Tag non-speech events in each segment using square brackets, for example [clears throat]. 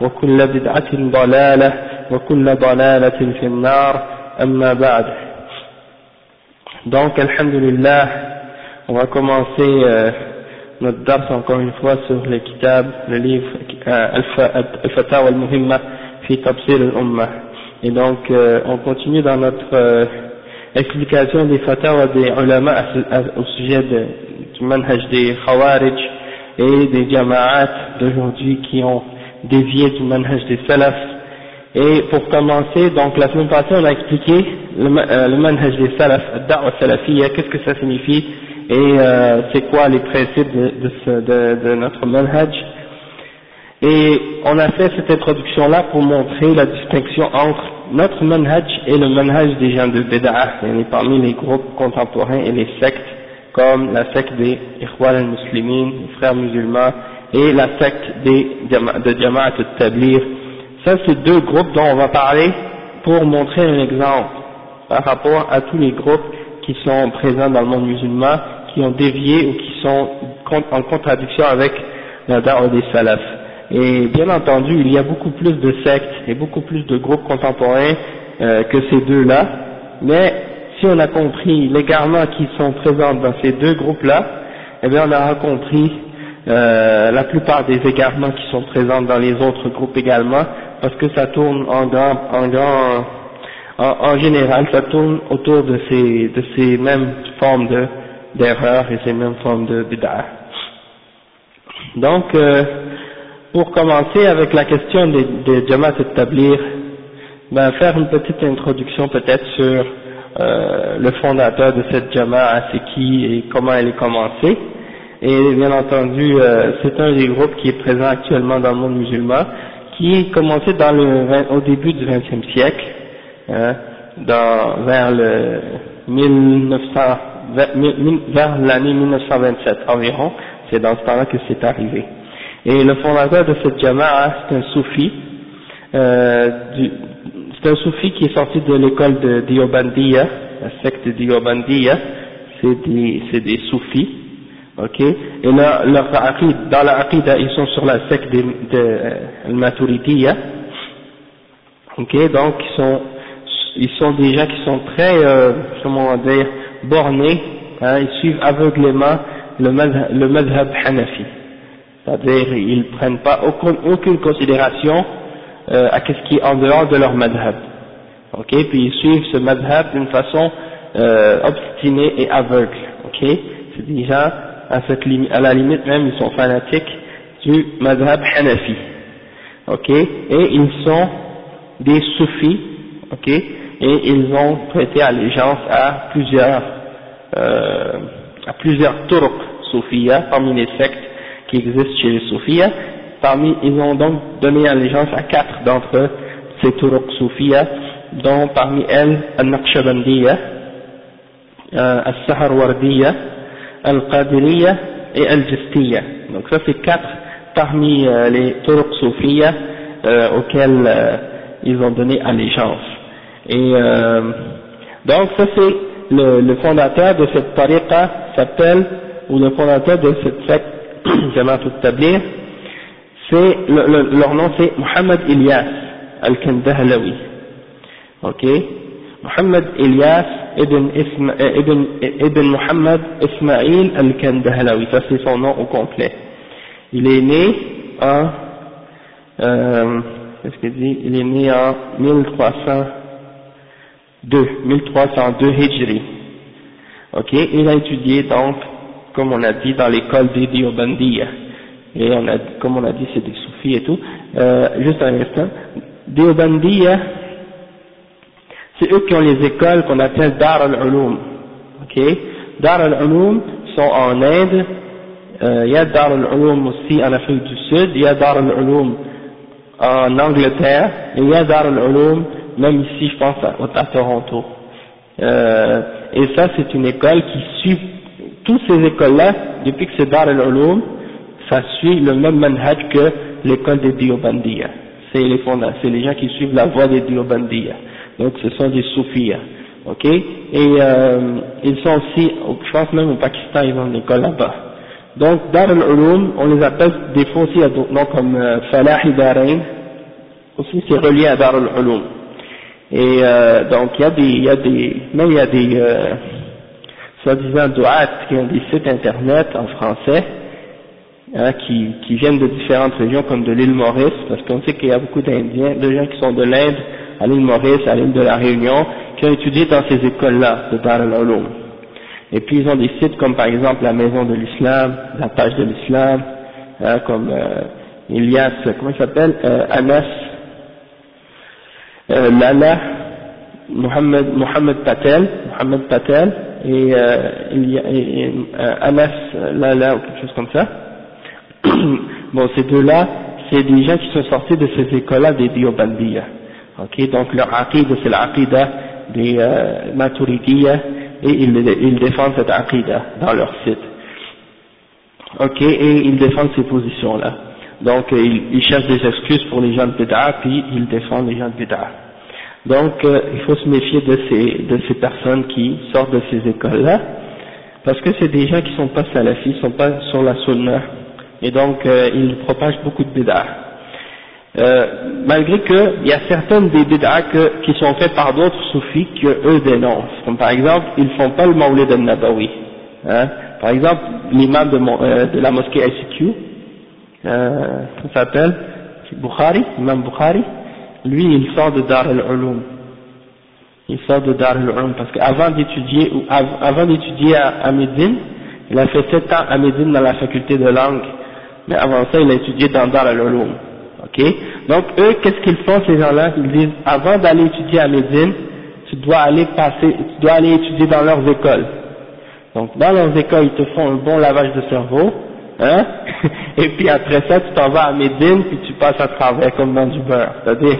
وكل بدعة ضلالة وكل ضلالة في النار أما بعد donc alhamdulillah on va commencer euh, notre dars encore une fois sur le kitab le livre euh, Al-Fatawa al-Muhimma fi Tafsir al-Ummah et donc euh, on continue dans notre euh, explication des fatawa des ulama au sujet de, du manhaj des khawarij et des jama'at d'aujourd'hui qui ont dévié du manhaj des salaf. Et pour commencer, donc la semaine passée on a expliqué le, euh, manhaj des salaf, da'wa salafiyya, qu'est-ce que ça signifie et euh, c'est quoi les principes de, notre manhaj. Et on a fait cette introduction-là pour montrer la distinction entre notre manhaj et le manhaj des gens de Bid'ah, parmi les groupes contemporains et les sectes, comme la secte des Ikhwan al-Muslimin, les frères musulmans, et la secte des, de Jama'at al-Tablir. Ça, c'est deux groupes dont on va parler pour montrer un exemple par rapport à tous les groupes qui sont présents dans le monde musulman, qui ont dévié ou qui sont en contradiction avec la da'wah des salafs. Et bien entendu, il y a beaucoup plus de sectes et beaucoup plus de groupes contemporains euh, que ces deux-là, mais si on a compris l'égarement qui sont présents dans ces deux groupes-là, eh bien on aura compris euh, la plupart des égarements qui sont présents dans les autres groupes également, parce que ça tourne en grand, en grand, en, général, ça tourne autour de ces, de ces mêmes formes de d'erreurs et ces mêmes formes de bid'ah. Donc, euh, pour commencer avec la question des, des Jamaat établir, ben faire une petite introduction peut-être sur euh, le fondateur de cette Jamaat, c'est qui et comment elle est commencée. Et bien entendu, euh, c'est un des groupes qui est présent actuellement dans le monde musulman, qui est commencé dans le, au début du XXe siècle, hein, dans, vers le 1900, vers l'année 1927 environ, c'est dans ce temps-là que c'est arrivé. Et le fondateur de cette jama'a, c'est un soufi, euh, c'est un soufi qui est sorti de l'école de Diobandiya, la secte de Diobandiya, c'est des, c'est des soufis, ok, et là, leur dans la aqida, ils sont sur la secte de, de euh, Maturidiya, ok, donc ils sont, ils sont des gens qui sont très, euh, comment dire, bornés, hein, ils suivent aveuglément le madhab, le madhab hanafi. C'est-à-dire ils ne prennent pas aucune, aucune considération euh, à ce qui est en dehors de leur madhab. Ok, puis ils suivent ce madhab d'une façon euh, obstinée et aveugle. Ok, c'est déjà à, cette limite, à la limite même ils sont fanatiques du madhab hanafi. Ok, et ils sont des soufis. Ok, et ils ont prêté allégeance à plusieurs euh, à plusieurs turcs soufia parmi les sectes qui existent chez les soufis. Parmi, ils ont donc donné allégeance à quatre d'entre ces turuq soufia, dont parmi elles Al-Naqshbandiya, euh, Al-Saharwardiya, Al-Qadiriya et Al-Jistiya. Donc ça c'est quatre parmi euh, les turuq soufia euh, auxquels euh, ils ont donné allégeance. Et donc ça c'est le, fondateur de cette tariqa s'appelle, ou le fondateur de cette secte, [clears throat] Jamaat al-Tablir, c'est, le, leur nom c'est Muhammad Ilyas al-Kandahlawi. Ok? Muhammad Ilyas ibn, Isma, ibn, ibn Muhammad Ismail al-Kandahlawi, ça c'est son nom au complet. Il est né en, euh, qu'est-ce qu'il dit? Il est né en 1302, 1302 Hijri. Ok? Il a étudié donc, comme on a dit, dans l'école des Diobandiya. Et on a, comme on a dit, c'est des soufis et tout. Euh, juste un instant. Diobandiya, c'est eux qui ont les écoles qu'on appelle Dar al-Ulum. Ok? Dar al-Ulum sont en Inde. Euh, il y a Dar al-Ulum aussi en Afrique du Sud. Il y a Dar al-Ulum en Angleterre. Et il y a Dar al-Ulum même ici, je pense, à, Toronto. Euh, et ça, c'est une école qui suit toutes ces écoles-là, depuis que c'est Dar al-Ulum, ça suit le même manhaj que l'école des Diobandiya. C'est les, c'est les gens qui suivent la voie des Diobandiya. Donc ce sont des soufis. Ok? Et euh, ils sont aussi, je pense même au Pakistan, ils ont une école là-bas. Donc Dar al-Ulum, on les appelle des fois aussi à d'autres noms comme euh, Falah Darain. Aussi c'est relié à Dar al-Ulum. Et euh, donc il y a des, il y a des, même il y a des, euh, soi-disant douat qui ont des sites internet en français, hein, qui, qui viennent de différentes régions comme de l'île Maurice, parce qu'on sait qu'il y a beaucoup d'Indiens, de gens qui sont de l'Inde, à l'île Maurice, à de la Réunion, qui ont étudié dans ces écoles-là de Dar al-Ulum. Et puis ils ont des sites comme par exemple la Maison de l'Islam, la page de l'Islam, hein, comme euh, Elias, comment il s'appelle, euh, Anas, euh, Lala, Mohamed, Mohamed Patel, Mohamed Patel, et, euh, il y a, et, euh, Anas Lala ou quelque chose comme ça. [coughs] bon, ces deux-là, c'est des gens qui sont sortis de ces écoles-là des Diobandiya. Ok, donc leur aqida, c'est l'aqida des euh, Maturidiyya, et ils, ils défendent cette aqida dans leur site. Ok, et ils défendent ces positions-là. Donc euh, ils, ils, cherchent des excuses pour les gens de Bid'a, puis ils défendent les gens de Bid'a. Donc euh, il faut se méfier de ces, de ces personnes qui sortent de ces écoles-là, parce que c'est des gens qui sont pas salafis, sont pas sur la sunna, et donc euh, ils propagent beaucoup de Bid'a. Euh, malgré qu'il y a certaines des bid'a qui sont faites par d'autres soufis que eux dénoncent. Comme par exemple, ils font pas le Mawlid al-Nabawi. Hein. Par exemple, l'imam de, euh, la mosquée ICQ, euh, comment s'appelle? Bukhari, l'imam Bukhari, lui il sort de Dar al-Ulum. Il sort de Dar al-Ulum parce qu'avant d'étudier, avant à, à Médine, il a fait 7 ans à Médine dans la faculté de langue, mais avant ça il a étudié dans Dar al-Ulum. Donc eux, qu'est-ce qu'ils font ces gens-là? Ils disent, avant d'aller étudier à Médine, tu dois aller passer, tu dois aller étudier dans leurs écoles. Donc dans leurs écoles, ils te font un bon lavage de cerveau, hein? [laughs] Et puis après ça, tu t'en vas à Médine, puis tu passes à travers comme dans du beurre. C'est-à-dire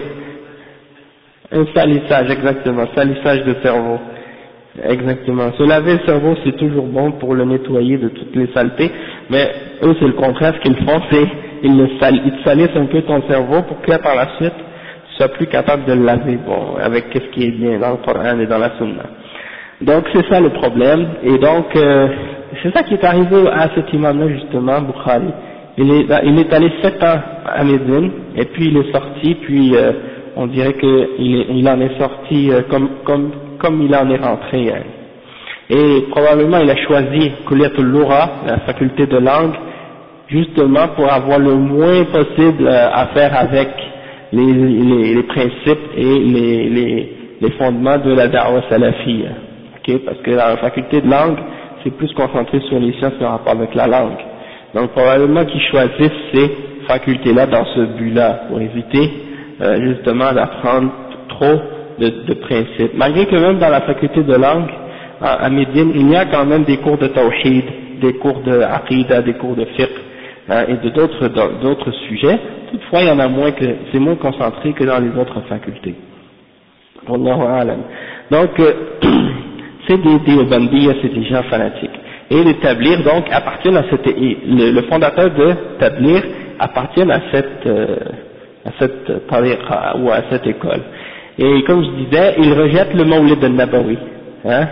un salissage, exactement, salissage de cerveau. Exactement. Se laver le cerveau, c'est toujours bon pour le nettoyer de toutes les saletés, mais eux, c'est le contraire. Ce qu'ils font, c'est ils, le te salissent un peu ton cerveau pour que par la suite, tu sois plus capable de le laver, bon, avec ce qui est bien dans le Coran et dans la Sunna. Donc c'est ça le problème, et donc euh, c'est ça qui est arrivé à cet imam-là justement, Bukhari. Il est, il est allé sept ans à Médine, et puis il est sorti, puis euh, on dirait qu'il il en est sorti euh, comme, comme, comme il en est rentré. Hein. Et probablement il a choisi Kuliatul Lura, la faculté de langue, justement pour avoir le moins possible à faire avec les, les, les principes et les, les, les, fondements de la da'wah salafiyya. Okay? Parce que la faculté de langue, c'est plus concentré sur les sciences en rapport avec la langue. Donc probablement qu'ils choisissent ces facultés-là dans ce but-là, pour éviter euh, justement d'apprendre trop de, de, principes. Malgré que même dans la faculté de langue, à, à Médine, il y a quand même des cours de tawhid, des cours de aqidah, des cours de fiqh, hein, et de d'autres d'autres sujets. Toutefois, il y en a moins que c'est moins concentré que dans les autres facultés. Donc, euh, [clears throat] c'est des des c'est des gens fanatiques. Et les tablir donc appartiennent à cette le, fondateur de tablir appartient à cette euh, à cette ou à cette école. Et comme je disais, il rejette le Mawlid al-Nabawi. Hein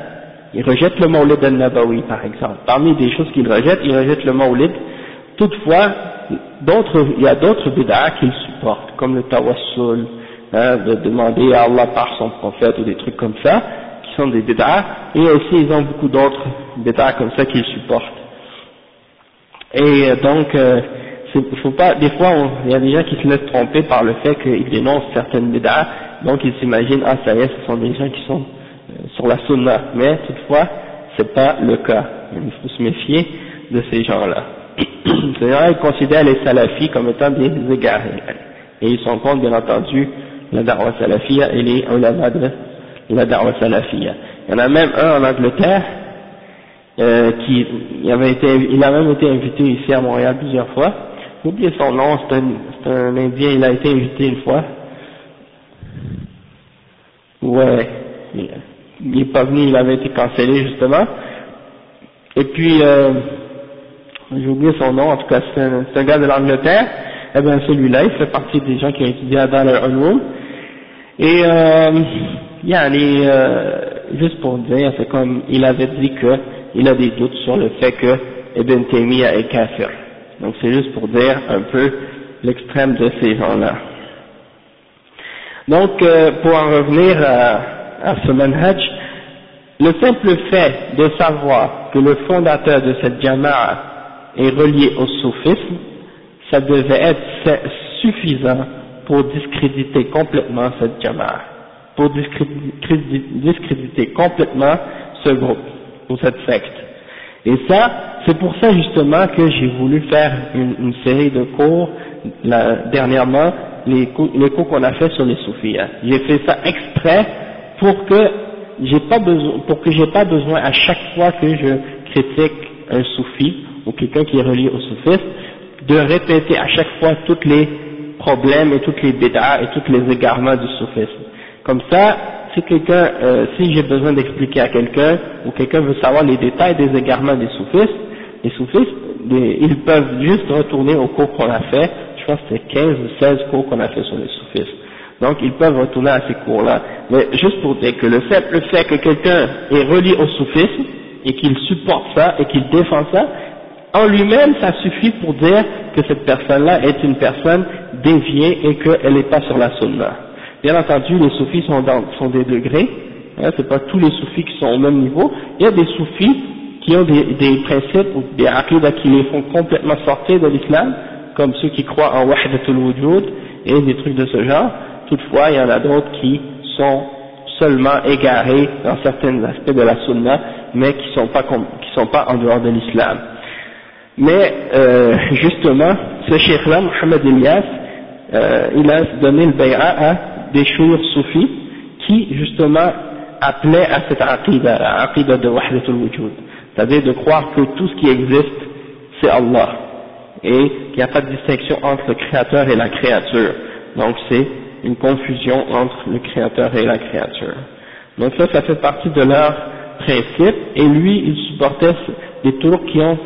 Ils rejettent le Maulid al-Nabawi par exemple. Parmi des choses qu'ils rejettent, ils rejettent le Maulid. Toutefois, il y a d'autres bid'ah qu'ils supportent, comme le tawassul, hein, de demander à Allah par son prophète ou des trucs comme ça, qui sont des bid'ah, et aussi ils ont beaucoup d'autres bid'ah comme ça qu'ils supportent. Et euh, donc, euh, faut pas, des fois, il y a des gens qui se laissent tromper par le fait qu'ils dénoncent certaines bid'ah, donc ils s'imaginent, ah ça y est, ce sont des gens qui sont euh, sur la sunna, mais toutefois, c'est pas le cas. Il faut se méfier de ces gens-là. Ces gens-là, ils considèrent les salafis comme étant des égarés, et ils sont contre, bien entendu, la da'wa salafia et les ulama de la da'wa salafia. Il y en a même un en Angleterre, euh, qui il, avait été, il a même été invité ici à Montréal plusieurs fois, j'ai oublié son nom, c'est un, un, Indien, il a été invité une fois. Ouais, il n'est pas venu, il avait été cancellé justement. Et puis, euh, j'ai oublié son nom, en tout cas c'est un, un, gars de l'Angleterre. Eh bien celui-là, il fait partie des gens qui ont étudié dans le Ulum. Et euh, il y a euh, juste pour dire, c'est comme il avait dit que il a des doutes sur le fait que Ibn Taymiyyah est kafir. Donc c'est juste pour dire un peu l'extrême de ces gens-là. Donc euh, pour en revenir à, à ce manhaj, le simple fait de savoir que le fondateur de cette jama'a est relié au soufisme, ça devait être suffisant pour discréditer complètement cette jama'a, pour discréditer complètement ce groupe ou cette secte. Et ça, c'est pour ça justement que j'ai voulu faire une, série de cours dernièrement, les cours, les cours qu'on a fait sur les soufis. Hein. J'ai fait ça exprès pour que j'ai pas besoin, pour que j'ai pas besoin à chaque fois que je critique un soufi ou quelqu'un qui est relié au soufisme, de répéter à chaque fois tous les problèmes et toutes les bêtas et tous les égarements du soufisme. Comme ça, si quelqu'un, euh, si j'ai besoin d'expliquer à quelqu'un, ou quelqu'un veut savoir les détails des égarements des soufistes, les soufistes, ils peuvent juste retourner au cours qu'on a fait, je pense que c'est 15 ou 16 cours qu'on a fait sur les soufistes. Donc ils peuvent retourner à ces cours-là. Mais juste pour dire que le fait, le fait que quelqu'un est relié au soufisme, et qu'il supporte ça, et qu'il défend ça, en lui-même, ça suffit pour dire que cette personne-là est une personne déviée et qu'elle n'est pas sur la sunna. Bien entendu, les soufis sont, dans, sont des degrés, hein, c'est pas tous les soufis qui sont au même niveau. Il y a des soufis qui ont des, des principes ou des aqidas qui les font complètement sortir de l'islam, comme ceux qui croient en wahdatul wujud et des trucs de ce genre. Toutefois, il y en a d'autres qui sont seulement égarés dans certains aspects de la sunna, mais qui sont sont pas en dehors de l'islam. Mais euh, justement, ce cheikh-là, Mohamed Elias, euh, il a donné le bay'a à des chouïrs soufis qui justement appelaient à cette aqidah, la aqidah de wahdatul wujud, c'est-à-dire de croire que tout ce qui existe c'est Allah et qu'il n'y a pas de distinction entre le créateur et la créature. Donc c'est une confusion entre le créateur et la créature. Donc ça, ça fait partie de leur principe et lui, il supportait des tours qui ont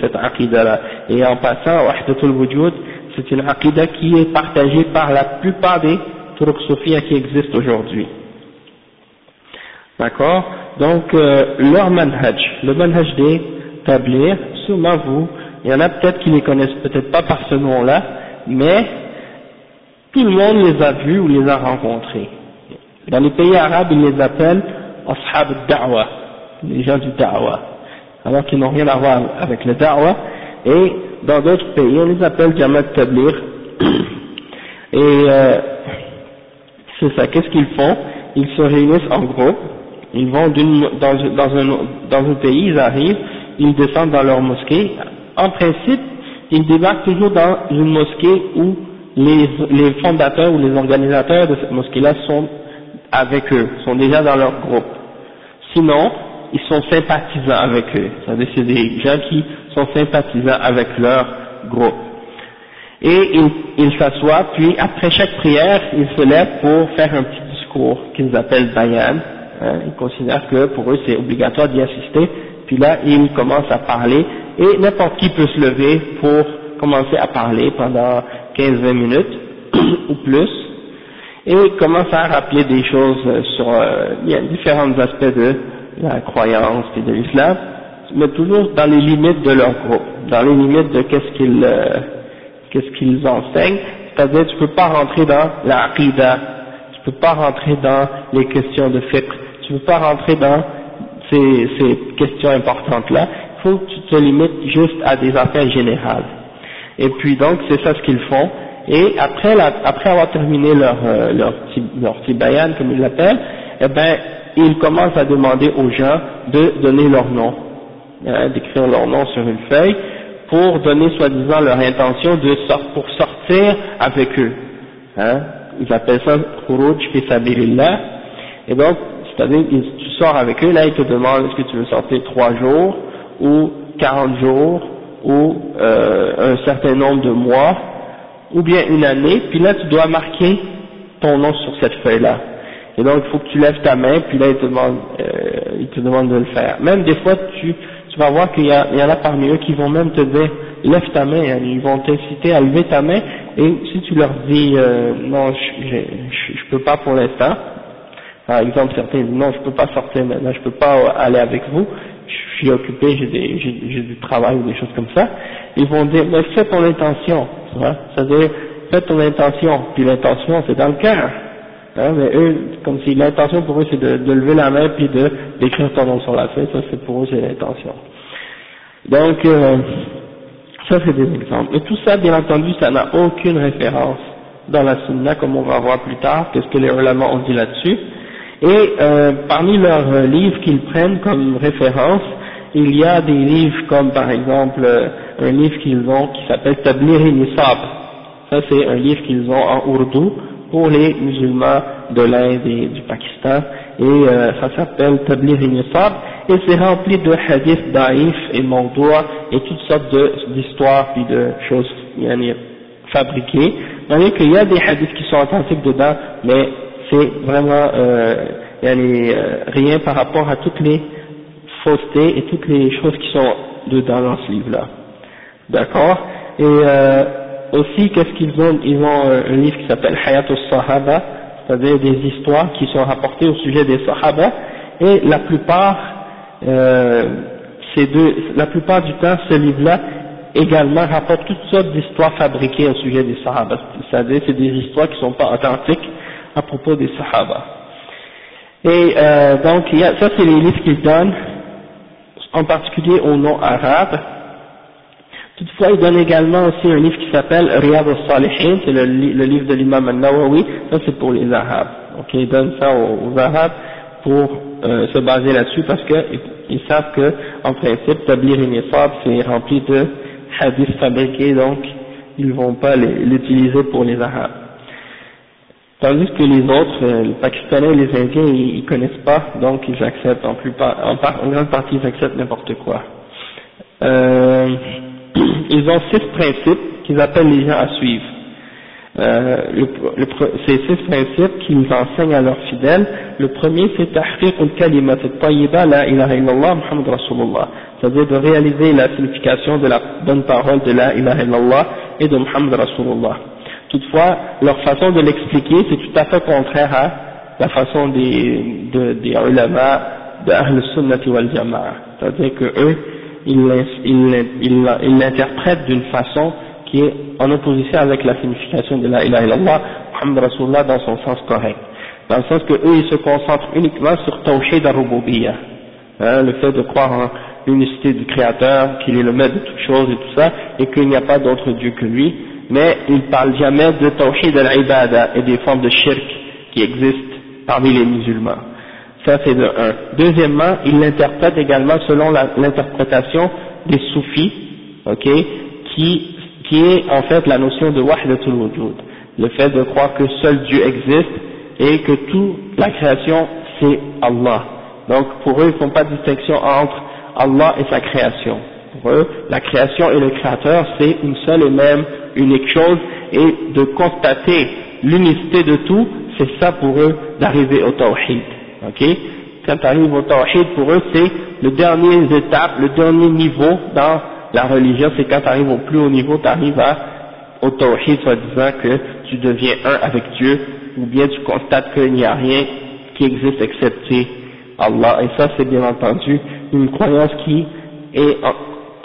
cette aqidah-là. Et en passant, wahdatul wujud, c'est une aqidah qui est partagée par la plupart des turuq qui existent aujourd'hui. D'accord? Donc, euh, leur manhaj, le manhaj des tablir, sûrement vous, il y en a peut-être qui ne les connaissent peut-être pas par ce nom-là, mais tout le monde les a vus ou les a rencontrés. Dans les pays arabes, ils les appellent ashab da'wa, les gens du da'wa, alors qu'ils n'ont rien à voir avec le da'wa, et dans d'autres pays, on les appelle Jamaat Tablir. [clears throat] Et euh, c'est ça, qu'est-ce qu'ils font? Ils se réunissent en groupe, ils vont dans, dans, un, dans un pays, ils arrivent, ils descendent dans leur mosquée. En principe, ils débarquent toujours dans une mosquée où les, les fondateurs ou les organisateurs de cette mosquée-là sont avec eux, sont déjà dans leur groupe. Sinon, ils sont sympathisants avec eux. C'est-à-dire c'est des gens qui sont sympathisants avec leur groupe. Et ils s'assoient, puis après chaque prière, ils se lèvent pour faire un petit discours qu'ils appellent bayan. Hein, ils considèrent que pour eux c'est obligatoire d'y assister. Puis là, ils commencent à parler et n'importe qui peut se lever pour commencer à parler pendant 15-20 minutes [clears throat] ou plus et commence à rappeler des choses sur euh, différents aspects de la croyance et de l'islam, mais toujours dans les limites de leur groupe, dans les limites de qu'est-ce qu'ils euh, qu'est-ce qu'ils enseignent, c'est-à-dire tu peux pas rentrer dans la aqidah, tu peux pas rentrer dans les questions de fiqh, tu peux pas rentrer dans ces, ces questions importantes-là, il faut que tu te limites juste à des affaires générales. Et puis donc c'est ça ce qu'ils font, et après, la, après avoir terminé leur, euh, leur, comme ils l'appellent, eh ben, ils commencent à demander aux gens de donner leur nom, hein, d'écrire leur nom sur une feuille, pour donner soi-disant leur intention de pour sortir avec eux. Hein. Ils appellent ça khuruj fi sabilillah. Et donc, c'est-à-dire, tu sors avec eux, là ils te demandent est-ce que tu veux sortir trois jours, ou 40 jours, ou euh, un certain nombre de mois, ou bien une année, puis là tu dois marquer ton nom sur cette feuille-là. Et donc il faut que tu lèves ta main, puis là il te demande, euh, te demande de le faire. Même des fois tu, tu vas voir qu'il y, en a parmi eux qui vont même te dire lève ta main, hein, ils vont t'inciter à lever ta main, et si tu leur dis euh, non je, je, peux pas pour l'instant, par exemple certains disent non je peux pas sortir maintenant, je peux pas aller avec vous, je suis occupé, j'ai du travail ou des choses comme ça, ils vont dire mais fais ton intention, c'est-à-dire, fais ton intention, puis l'intention c'est dans le cœur. Hein, mais eux, comme si l'intention pour eux c'est de, de, lever la main puis de d'écrire ton nom sur la feuille, ça c'est pour eux c'est l'intention. Donc, euh, ça c'est des exemples. Et tout ça, bien entendu, ça n'a aucune référence dans la sunna, comme on va voir plus tard, qu'est-ce que les ulama ont dit là-dessus. Et euh, parmi leurs livres qu'ils prennent comme référence, il y a des livres comme par exemple un livre qu'ils ont qui s'appelle Tablir Nisab. Ça c'est un livre qu'ils ont en ourdou pour les musulmans de l'Inde et du Pakistan et euh, ça s'appelle Tablir Nisab et c'est rempli de hadiths daïf et mondoua et toutes sortes d'histoires puis de choses yani, fabriquées. Voyez qu'il y a des hadiths qui sont authentiques dedans mais c'est vraiment euh, yani, euh, rien par rapport à toutes les faussetés et toutes les choses qui sont dedans dans ce livre-là. D'accord? Et euh, aussi, qu'est-ce qu'ils ont Ils ont euh, un livre qui s'appelle Hayat al-Sahaba, c'est-à-dire des histoires qui sont rapportées au sujet des Sahaba, et la plupart, euh, ces deux, la plupart du temps, ce livre-là également rapporte toutes sortes d'histoires fabriquées au sujet des Sahaba, c'est-à-dire c'est des histoires qui ne sont pas authentiques à propos des Sahaba. Et euh, donc, ça c'est les livres qu'ils donnent, en particulier au nom arabe, Toutefois, il donne également aussi un livre qui s'appelle Riyad al-Salihin, c'est le, livre de l'imam al-Nawawi, ça c'est pour les Arabes. Ok, il donne ça aux, Arabes pour euh, se baser là-dessus parce qu'ils savent que, en principe, Tablir Nisab c'est rempli de hadiths fabriqués, donc ils ne vont pas l'utiliser pour les Arabes. Tandis que les autres, euh, les Pakistanais les Indiens, ils, ils connaissent pas, donc ils acceptent en plupart, en, en grande partie ils acceptent n'importe quoi. Euh, [clears throat] ils ont six principes qu'ils appellent les gens à suivre. Euh, ces six principes qu'ils enseignent à leurs fidèles, le premier c'est tahqiq al-kalimat al-tayyiba la ilaha illallah Muhammad Rasulullah, c'est-à-dire de réaliser la signification de la bonne parole de la ilaha illallah et de Muhammad Rasulullah. Toutefois, leur façon de l'expliquer c'est tout à fait contraire à la façon des, de, des ulama de Ahl Sunnati wal Jama'a, c'est-à-dire que eux, il l'interprète d'une façon qui est en opposition avec la signification de la ilaha illallah, Muhammad Rasulullah dans son sens correct. Dans le sens que eux, ils se concentrent uniquement sur Tawhid al-Rububiyyah, hein, le fait de croire en l'unicité du Créateur, qu'il est le maître de toutes choses et tout ça, et qu'il n'y a pas d'autre Dieu que lui, mais ils parlent jamais de Tawhid al-Ibada et des formes de shirk qui existent parmi les musulmans. Ça c'est de un. Deuxièmement, il l'interprète également selon l'interprétation des soufis, ok, qui, qui est en fait la notion de wahdatul wujud, le fait de croire que seul Dieu existe et que toute la création c'est Allah. Donc pour eux, ils font pas de distinction entre Allah et sa création. Pour eux, la création et le créateur c'est une seule et même unique chose et de constater l'unicité de tout, c'est ça pour eux d'arriver au tawhid. Ok? Quand tu au tawhid, pour eux, c'est le dernier étape, le dernier niveau dans la religion, c'est quand tu arrives au plus haut niveau, tu arrives au tawhid, soit disant que tu deviens un avec Dieu, ou bien tu constates qu'il n'y a rien qui existe excepté Allah, et ça c'est bien entendu une croyance qui est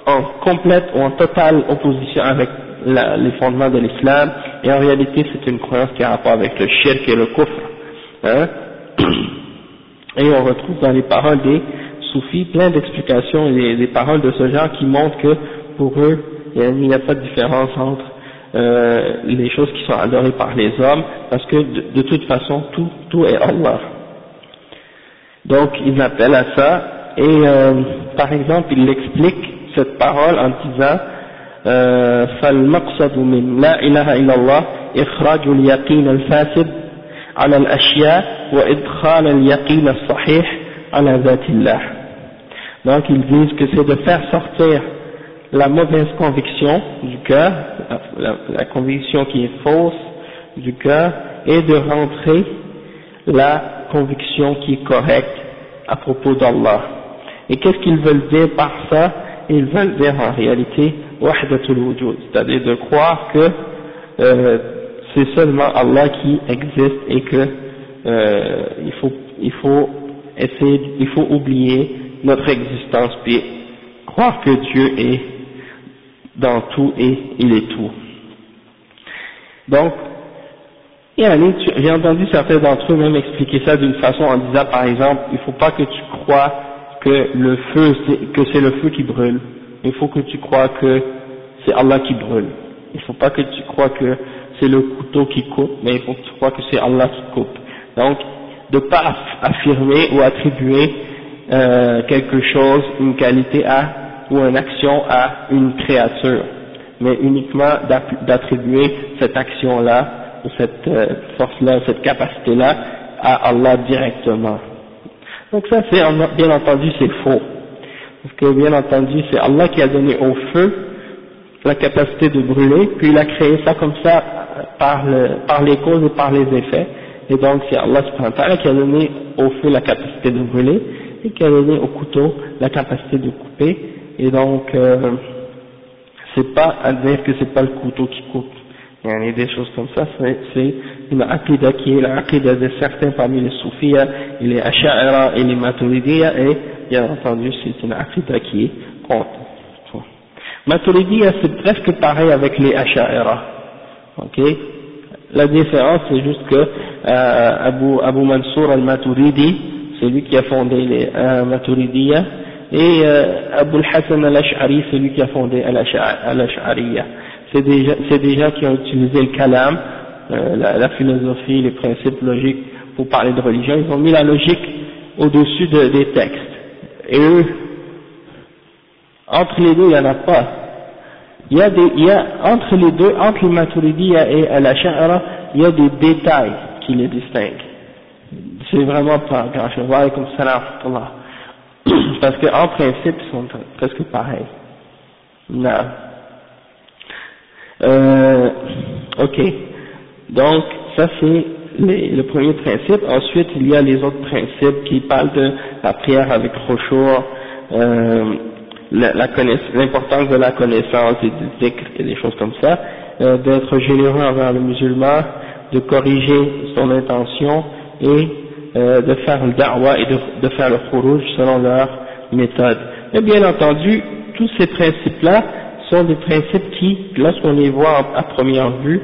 en, complète ou en totale opposition avec les fondements de l'islam, et en réalité c'est une croyance qui a rapport avec le shirk et le kufr. Hein? [clears throat] et on retrouve dans les paroles des soufis plein d'explications et des, paroles de ce genre qui montrent que pour eux, il n'y a pas de différence entre euh, les choses qui sont adorées par les hommes, parce que de, toute façon, tout, tout est Allah. Donc, ils appellent à ça, et euh, par exemple, il explique cette parole en disant فالمقصد من لا إله إلا الله إخراج اليقين الفاسد على الأشياء وإدخال اليقين الصحيح على ذات الله donc ils disent que c'est de faire sortir la mauvaise conviction du cœur, la, la, conviction qui est fausse du cœur, et de rentrer la conviction qui est correcte à propos d'Allah. Et qu'est-ce qu'ils veulent dire par ça Ils veulent dire en réalité wahdatul wujud, c'est-à-dire de croire que euh, c'est seulement Allah qui existe et que euh, il faut il faut essayer il faut oublier notre existence puis croire que Dieu est dans tout et il est tout. Donc, j'ai entendu certains d'entre eux même expliquer ça d'une façon en disant par exemple, il faut pas que tu crois que le feu, que c'est le feu qui brûle, il faut que tu crois que c'est Allah qui brûle. Il faut pas que tu crois que c'est le couteau qui coupe, mais que tu crois que c'est Allah qui coupe. Donc, de ne pas affirmer ou attribuer euh, quelque chose, une qualité à ou une action à une créature, mais uniquement d'attribuer cette action-là, ou cette euh, force-là, cette capacité-là à Allah directement. Donc ça, c'est bien entendu, c'est faux. Parce que bien entendu, c'est Allah qui a donné au feu la capacité de brûler, puis il a créé ça comme ça par, le, par les causes et par les effets. Et donc c'est Allah qui a donné au feu la capacité de brûler et qui a donné au couteau la capacité de couper et donc euh, c'est pas à dire que c'est pas le couteau qui coupe. Il y a des choses comme ça, c'est une aqidah qui est l'aqidah de certains parmi les soufis, et les asha'ira et les maturidiya, et bien entendu c'est une aqidah qui est contre. Maturidiya c'est presque pareil avec les asha'ira, ok? La différence c'est juste que euh, Abu, Abu Mansour al-Maturidi, c'est lui qui a fondé les euh, Maturidiya, et euh, Abu al-Hassan al-Ash'ari, c'est lui qui a fondé al-Ash'ariya. C'est déjà, c'est déjà qui ont utilisé le kalam, euh, la, la, philosophie, les principes logiques pour parler de religion. Ils ont mis la logique au-dessus de, des textes. Et eux, entre les deux, il n'y en a pas. Il y a des, il y a, entre les deux, entre le Maturidiyya et al-Ash'ara, il y a des détails qui les distinguent. C'est vraiment pas grand chose. Wa alaykum salam [clears throat] parce qu'en principe, ils sont presque pareils. Non. Euh, ok. Donc, ça c'est le premier principe. Ensuite, il y a les autres principes qui parlent de la prière avec Rochour, euh, l'importance de la connaissance et des choses comme ça, euh, d'être généreux envers le musulman, de corriger son intention et euh, de faire le da'wah et de, de faire le khuruj selon leur méthode. Et bien entendu, tous ces principes-là sont des principes qui, lorsqu'on les voit à première vue,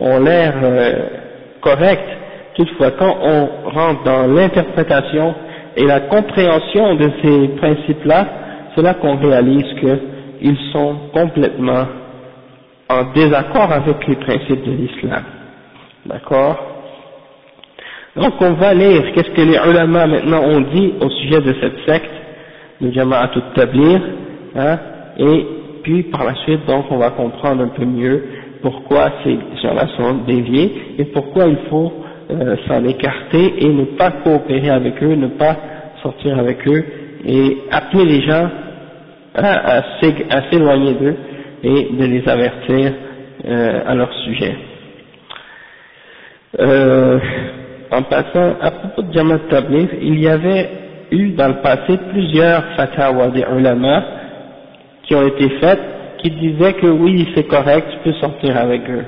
ont l'air euh, corrects. Toutefois, quand on rentre dans l'interprétation et la compréhension de ces principes-là, c'est là qu'on réalise qu'ils sont complètement en désaccord avec les principes de l'islam. D'accord? Donc on va lire qu'est-ce que les ulama maintenant ont dit au sujet de cette secte, de Jama'at al-Tablir, hein, et puis par la suite donc on va comprendre un peu mieux pourquoi ces gens-là sont déviés et pourquoi il faut euh, s'en écarter et ne pas coopérer avec eux, ne pas sortir avec eux et appeler les gens à, s'éloigner d'eux et de les avertir euh, à leur sujet. Euh, en passant, à propos de Jamaat Tabligh, il y avait eu dans le passé plusieurs fatwas des ulama qui ont été faites qui disaient que oui, c'est correct, tu peux sortir avec eux.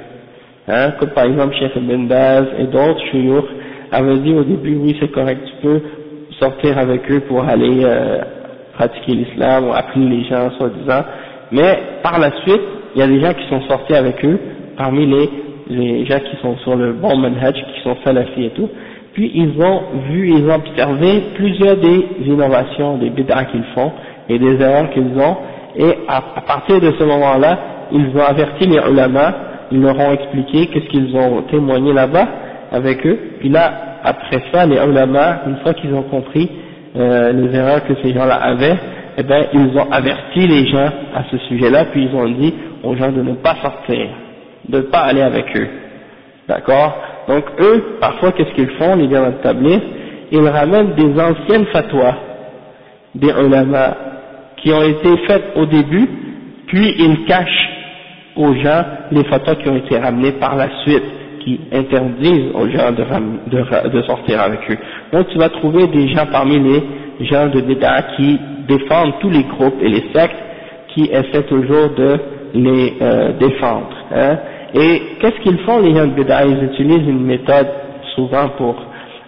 Hein, comme par exemple Cheikh Ben Baz et d'autres chouyours avaient dit au début oui, c'est correct, tu peux sortir avec eux pour aller euh, pratiquer l'islam ou les gens soi-disant, mais par la suite, il y a des gens qui sont sortis avec eux, parmi les, les gens qui sont sur le bon manhaj, qui sont salafis et tout, puis ils ont vu, ils ont observé plusieurs des innovations, des bid'ah qu'ils font, et des erreurs qu'ils ont, et à, partir de ce moment-là, ils ont averti les ulama, ils leur ont expliqué qu'est-ce qu'ils ont témoigné là-bas avec eux, puis là, après ça, les ulama, une fois qu'ils ont compris euh, les erreurs que ces gens-là avaient, eh bien, ils ont averti les gens à ce sujet-là, puis ils ont dit aux gens de ne pas sortir, de ne pas aller avec eux. D'accord? Donc eux, parfois, qu'est-ce qu'ils font, les gens d'établir Ils ramènent des anciennes fatwas, des ulama, qui ont été faites au début, puis ils cachent aux gens les fatwas qui ont été ramenés par la suite, qui interdisent aux gens de, sortir avec eux. Donc tu vas trouver des gens parmi les gens de Bida qui défendent tous les groupes et les sectes, qui essaient toujours de les euh, défendre. Hein. Et qu'est-ce qu'ils font les gens de Bida Ils utilisent une méthode souvent pour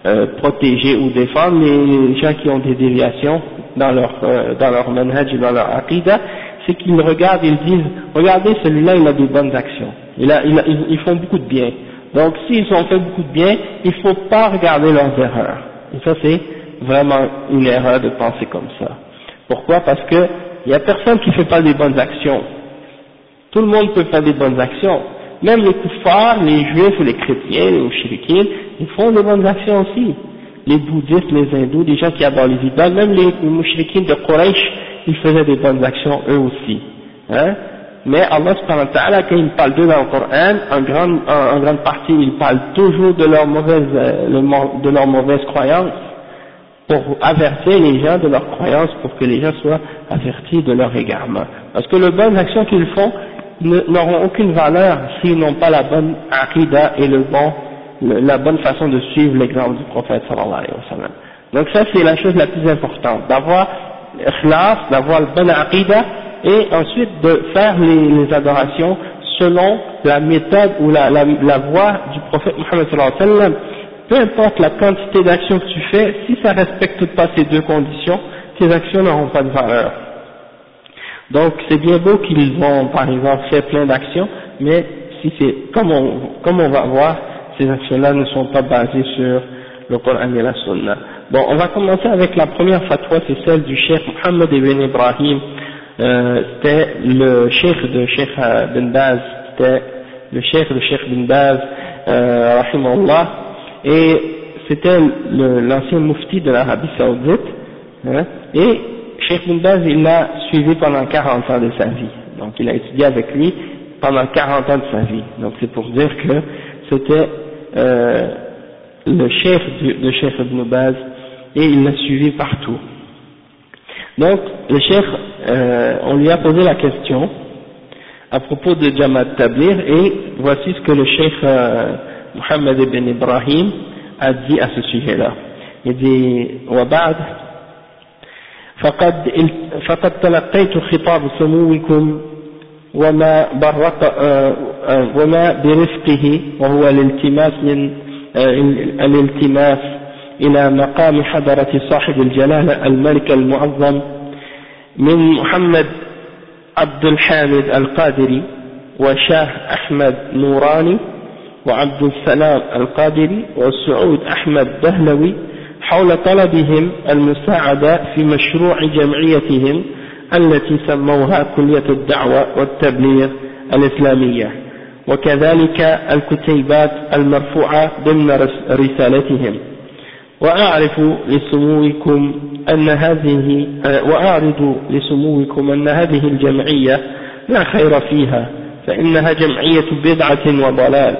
euh, protéger ou défendre les gens qui ont des déviations dans leur euh, dans leur manhaj et dans leur aqidah, c'est qu'ils regardent, ils disent, regardez celui-là il a des bonnes actions, il a, il ils font beaucoup de bien. Donc s'ils ont fait beaucoup de bien, il ne faut pas regarder leurs erreurs. Et ça c'est vraiment une erreur de penser comme ça. Pourquoi? Parce que il n'y a personne qui ne fait pas des bonnes actions. Tout le monde peut faire des bonnes actions. Même les kuffars, les juifs ou les chrétiens, les mouchriquins, ils font des bonnes actions aussi. Les bouddhistes, les hindous, les gens qui adorent les idoles, même les, les de Quraysh, ils faisaient des bonnes actions eux aussi. Hein? Mais Allah quand il parle d'eux dans le Coran, en grande, en, grande partie, il parle toujours de leur mauvaise, euh, de leur mauvaise croyance, pour avertir les gens de leur croyance, pour que les gens soient avertis de leur égarement. Parce que les bonnes actions qu'ils font n'auront aucune valeur s'ils n'ont pas la bonne aqidah et le bon, la bonne façon de suivre l'exemple du prophète sallallahu alayhi wa sallam. Donc ça c'est la chose la plus importante, d'avoir l'ikhlas, d'avoir le bon aqidah, et ensuite de faire les, adorations selon la méthode ou la, la, la voie du prophète wa sallam. Peu importe la quantité d'actions que tu fais, si ça respecte pas ces deux conditions, tes actions n'auront pas de valeur. Donc c'est bien beau qu'ils ont par exemple fait plein d'actions, mais si c'est comme on, comme on va voir, ces actions-là ne sont pas basées sur le Coran et la Sunna. Bon, on va commencer avec la première fatwa, c'est celle du Cheikh Mohammed ibn Ibrahim euh, c'était le cheikh de Cheikh Ben Baz, c'était le cheikh de Cheikh Ben Baz, euh, et c'était l'ancien mufti de l'Arabie Saoudite, hein, et Cheikh Ben Baz, il l'a suivi pendant 40 ans de sa vie, donc il a étudié avec lui pendant 40 ans de sa vie, donc c'est pour dire que c'était euh, le chef de Cheikh Baz, et il l'a suivi partout. Donc, le chef, euh, on lui a posé la question à propos de Jamaat Tablir et voici ce que le chef euh, Mohammed ibn Ibrahim a dit à ce sujet-là. Il dit وبعد فقد فقد تلقيت خطاب سموكم وما برق وما برفقه وهو الالتماس من الالتماس إلى مقام حضرة صاحب الجلالة الملك المعظم من محمد عبد الحامد القادري وشاه أحمد نوراني وعبد السلام القادري وسعود أحمد دهلوي حول طلبهم المساعدة في مشروع جمعيتهم التي سموها كلية الدعوة والتبليغ الإسلامية. وكذلك الكتيبات المرفوعة ضمن رسالتهم. وأعرف لسموكم أن هذه وأعرض لسموكم أن هذه الجمعية لا خير فيها فإنها جمعية بدعة وضلال.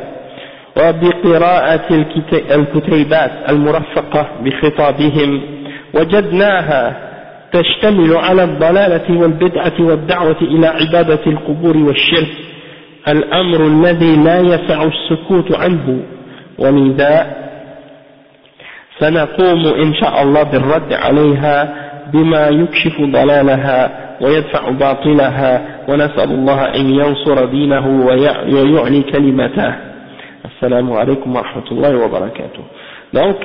وبقراءة الكتيبات المرفقة بخطابهم وجدناها تشتمل على الضلالة والبدعة والدعوة إلى عبادة القبور والشرك الأمر الذي لا يسع السكوت عنه. ولذا سنقوم إن شاء الله بالرد عليها بما يكشف ضلالها ويدفع باطلها ونسأل الله أن ينصر دينه ويعلي كلمته السلام عليكم ورحمة الله وبركاته donc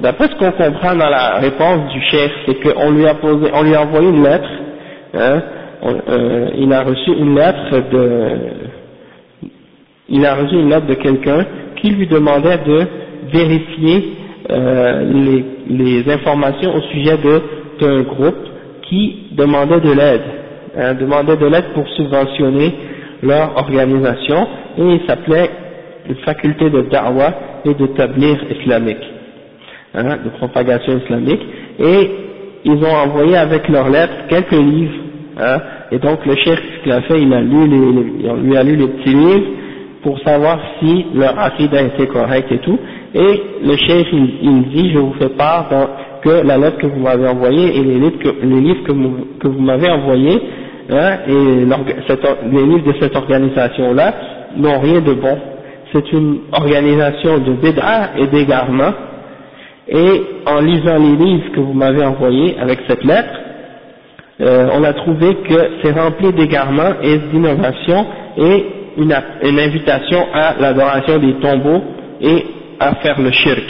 d'après ce qu'on comprend dans la réponse du chef, c'est qu'on lui a posé, on lui a envoyé une lettre, hein, euh, il a reçu une lettre de, il a reçu une lettre de quelqu'un qui lui demandait de vérifier euh, les, les, informations au sujet d'un groupe qui demandait de l'aide, hein, demandait de l'aide pour subventionner leur organisation et il s'appelait une faculté de da'wah et de tablir islamique, hein, de propagation islamique. Et ils ont envoyé avec leur lettre quelques livres hein, et donc le chef ce qu'il a fait, il a lu les, il lui a lu les petits livres pour savoir si leur aqidah était correcte et tout et le chef il, dit je vous fais part que la lettre que vous m'avez envoyée et les livres que, les livres que vous, m'avez envoyés hein, et les livres de cette organisation là n'ont rien de bon. C'est une organisation de bid'a et d'égarement et en lisant les livres que vous m'avez envoyés avec cette lettre euh, on a trouvé que c'est rempli d'égarement et d'innovation et une, une invitation à l'adoration des tombeaux et à faire le shirk.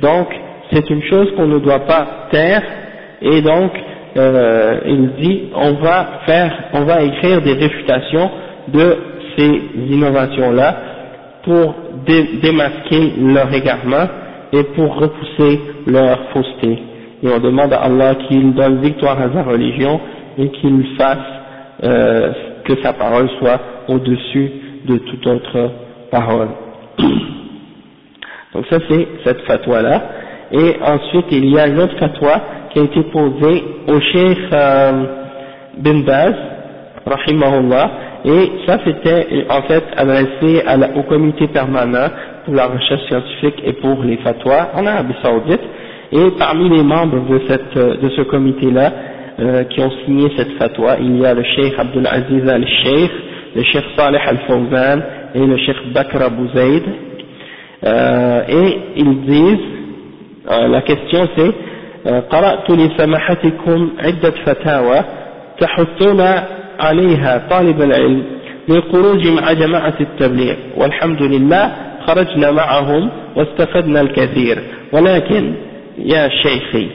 Donc, c'est une chose qu'on ne doit pas taire, et donc, euh, il dit, on va faire, on va écrire des réfutations de ces innovations-là pour démasquer leur égarement et pour repousser leur fausseté. Et on demande à Allah qu'il donne victoire à sa religion et qu'il fasse euh, que sa parole soit au-dessus de toute autre parole. [clears throat] Donc ça c'est cette fatwa-là. Et ensuite il y a une autre fatwa qui a été posée au chef euh, bin Baz, rahimahullah, et ça c'était en fait adressé au comité permanent pour la recherche scientifique et pour les fatwas en Arabie Saoudite, et parmi les membres de, cette, de ce comité-là euh, qui ont signé cette fatwa, il y a le cheikh Abdul Aziz al-Sheikh, le cheikh Saleh al-Fawzan et le cheikh Bakr Abu Zaid, euh, et ils disent, euh, la question c'est, قرأت لسماحتكم عدة فتاوى تحثون عليها طالب العلم للخروج مع جماعة التبليغ والحمد لله خرجنا معهم واستفدنا الكثير ولكن يا شيخي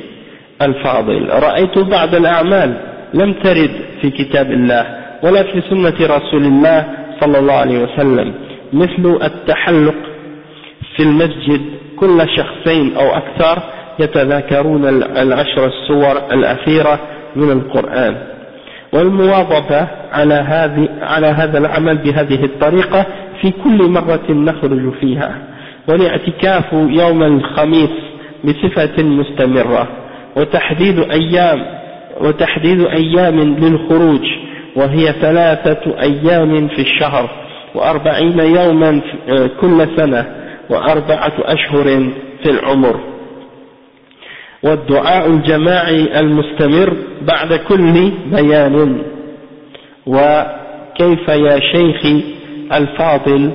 الفاضل رأيت بعض الأعمال لم ترد في كتاب الله ولا في سنة رسول الله صلى الله عليه وسلم مثل التحلق في المسجد كل شخصين أو أكثر يتذاكرون العشر السور الأخيرة من القرآن. والمواظبة على هذه على هذا العمل بهذه الطريقة في كل مرة نخرج فيها. والاعتكاف يوم الخميس بصفة مستمرة وتحديد أيام وتحديد أيام للخروج وهي ثلاثة أيام في الشهر وأربعين يوما كل سنة. وأربعة أشهر في العمر. والدعاء الجماعي المستمر بعد كل بيان. وكيف يا شيخي الفاضل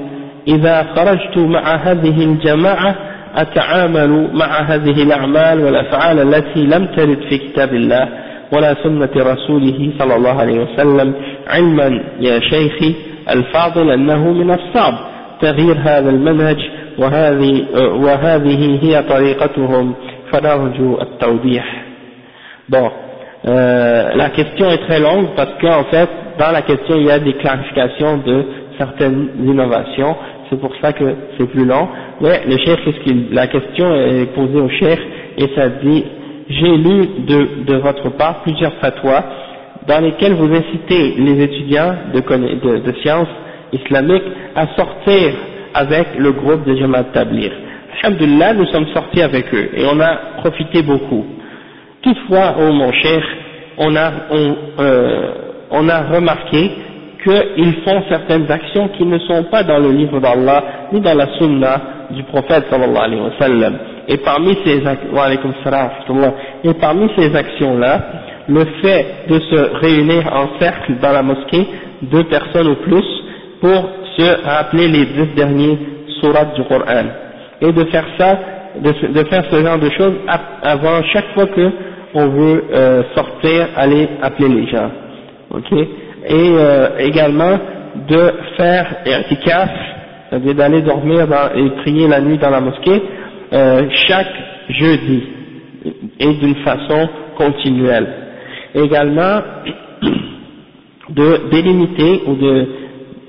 إذا خرجت مع هذه الجماعة أتعامل مع هذه الأعمال والأفعال التي لم ترد في كتاب الله ولا سنة رسوله صلى الله عليه وسلم. علما يا شيخي الفاضل أنه من الصعب تغيير هذا المنهج وهذه, وهذه هي طريقتهم فنرجو التوضيح Bon, euh, la question est très longue parce qu'en fait, dans la question, il y a des clarifications de certaines innovations c'est pour ça que c'est plus long. Mais le chef, la question est posée au chef et ça dit, j'ai lu de, de, votre part plusieurs fatwas dans lesquelles vous incitez les étudiants de, de, de sciences islamiques à sortir avec le groupe de Jamaat Tablir. Alhamdulillah, nous sommes sortis avec eux et on a profité beaucoup. Toutefois, oh mon cher, on a, on, euh, on a remarqué qu'ils font certaines actions qui ne sont pas dans le livre d'Allah, ni dans la sunna du prophète sallallahu alayhi wa sallam. Et parmi ces actions-là, le fait de se réunir en cercle dans la mosquée, deux personnes ou plus, pour se rappeler les dix derniers sourates du Coran. Et de faire ça, de, faire ce genre de choses avant chaque fois que on veut euh, sortir, aller appeler les gens. ok? Et euh, également de faire i'tikaf, c'est-à-dire d'aller dormir et prier la nuit dans la mosquée, euh, chaque jeudi et d'une façon continuelle. Également, [clears throat] de délimiter ou de,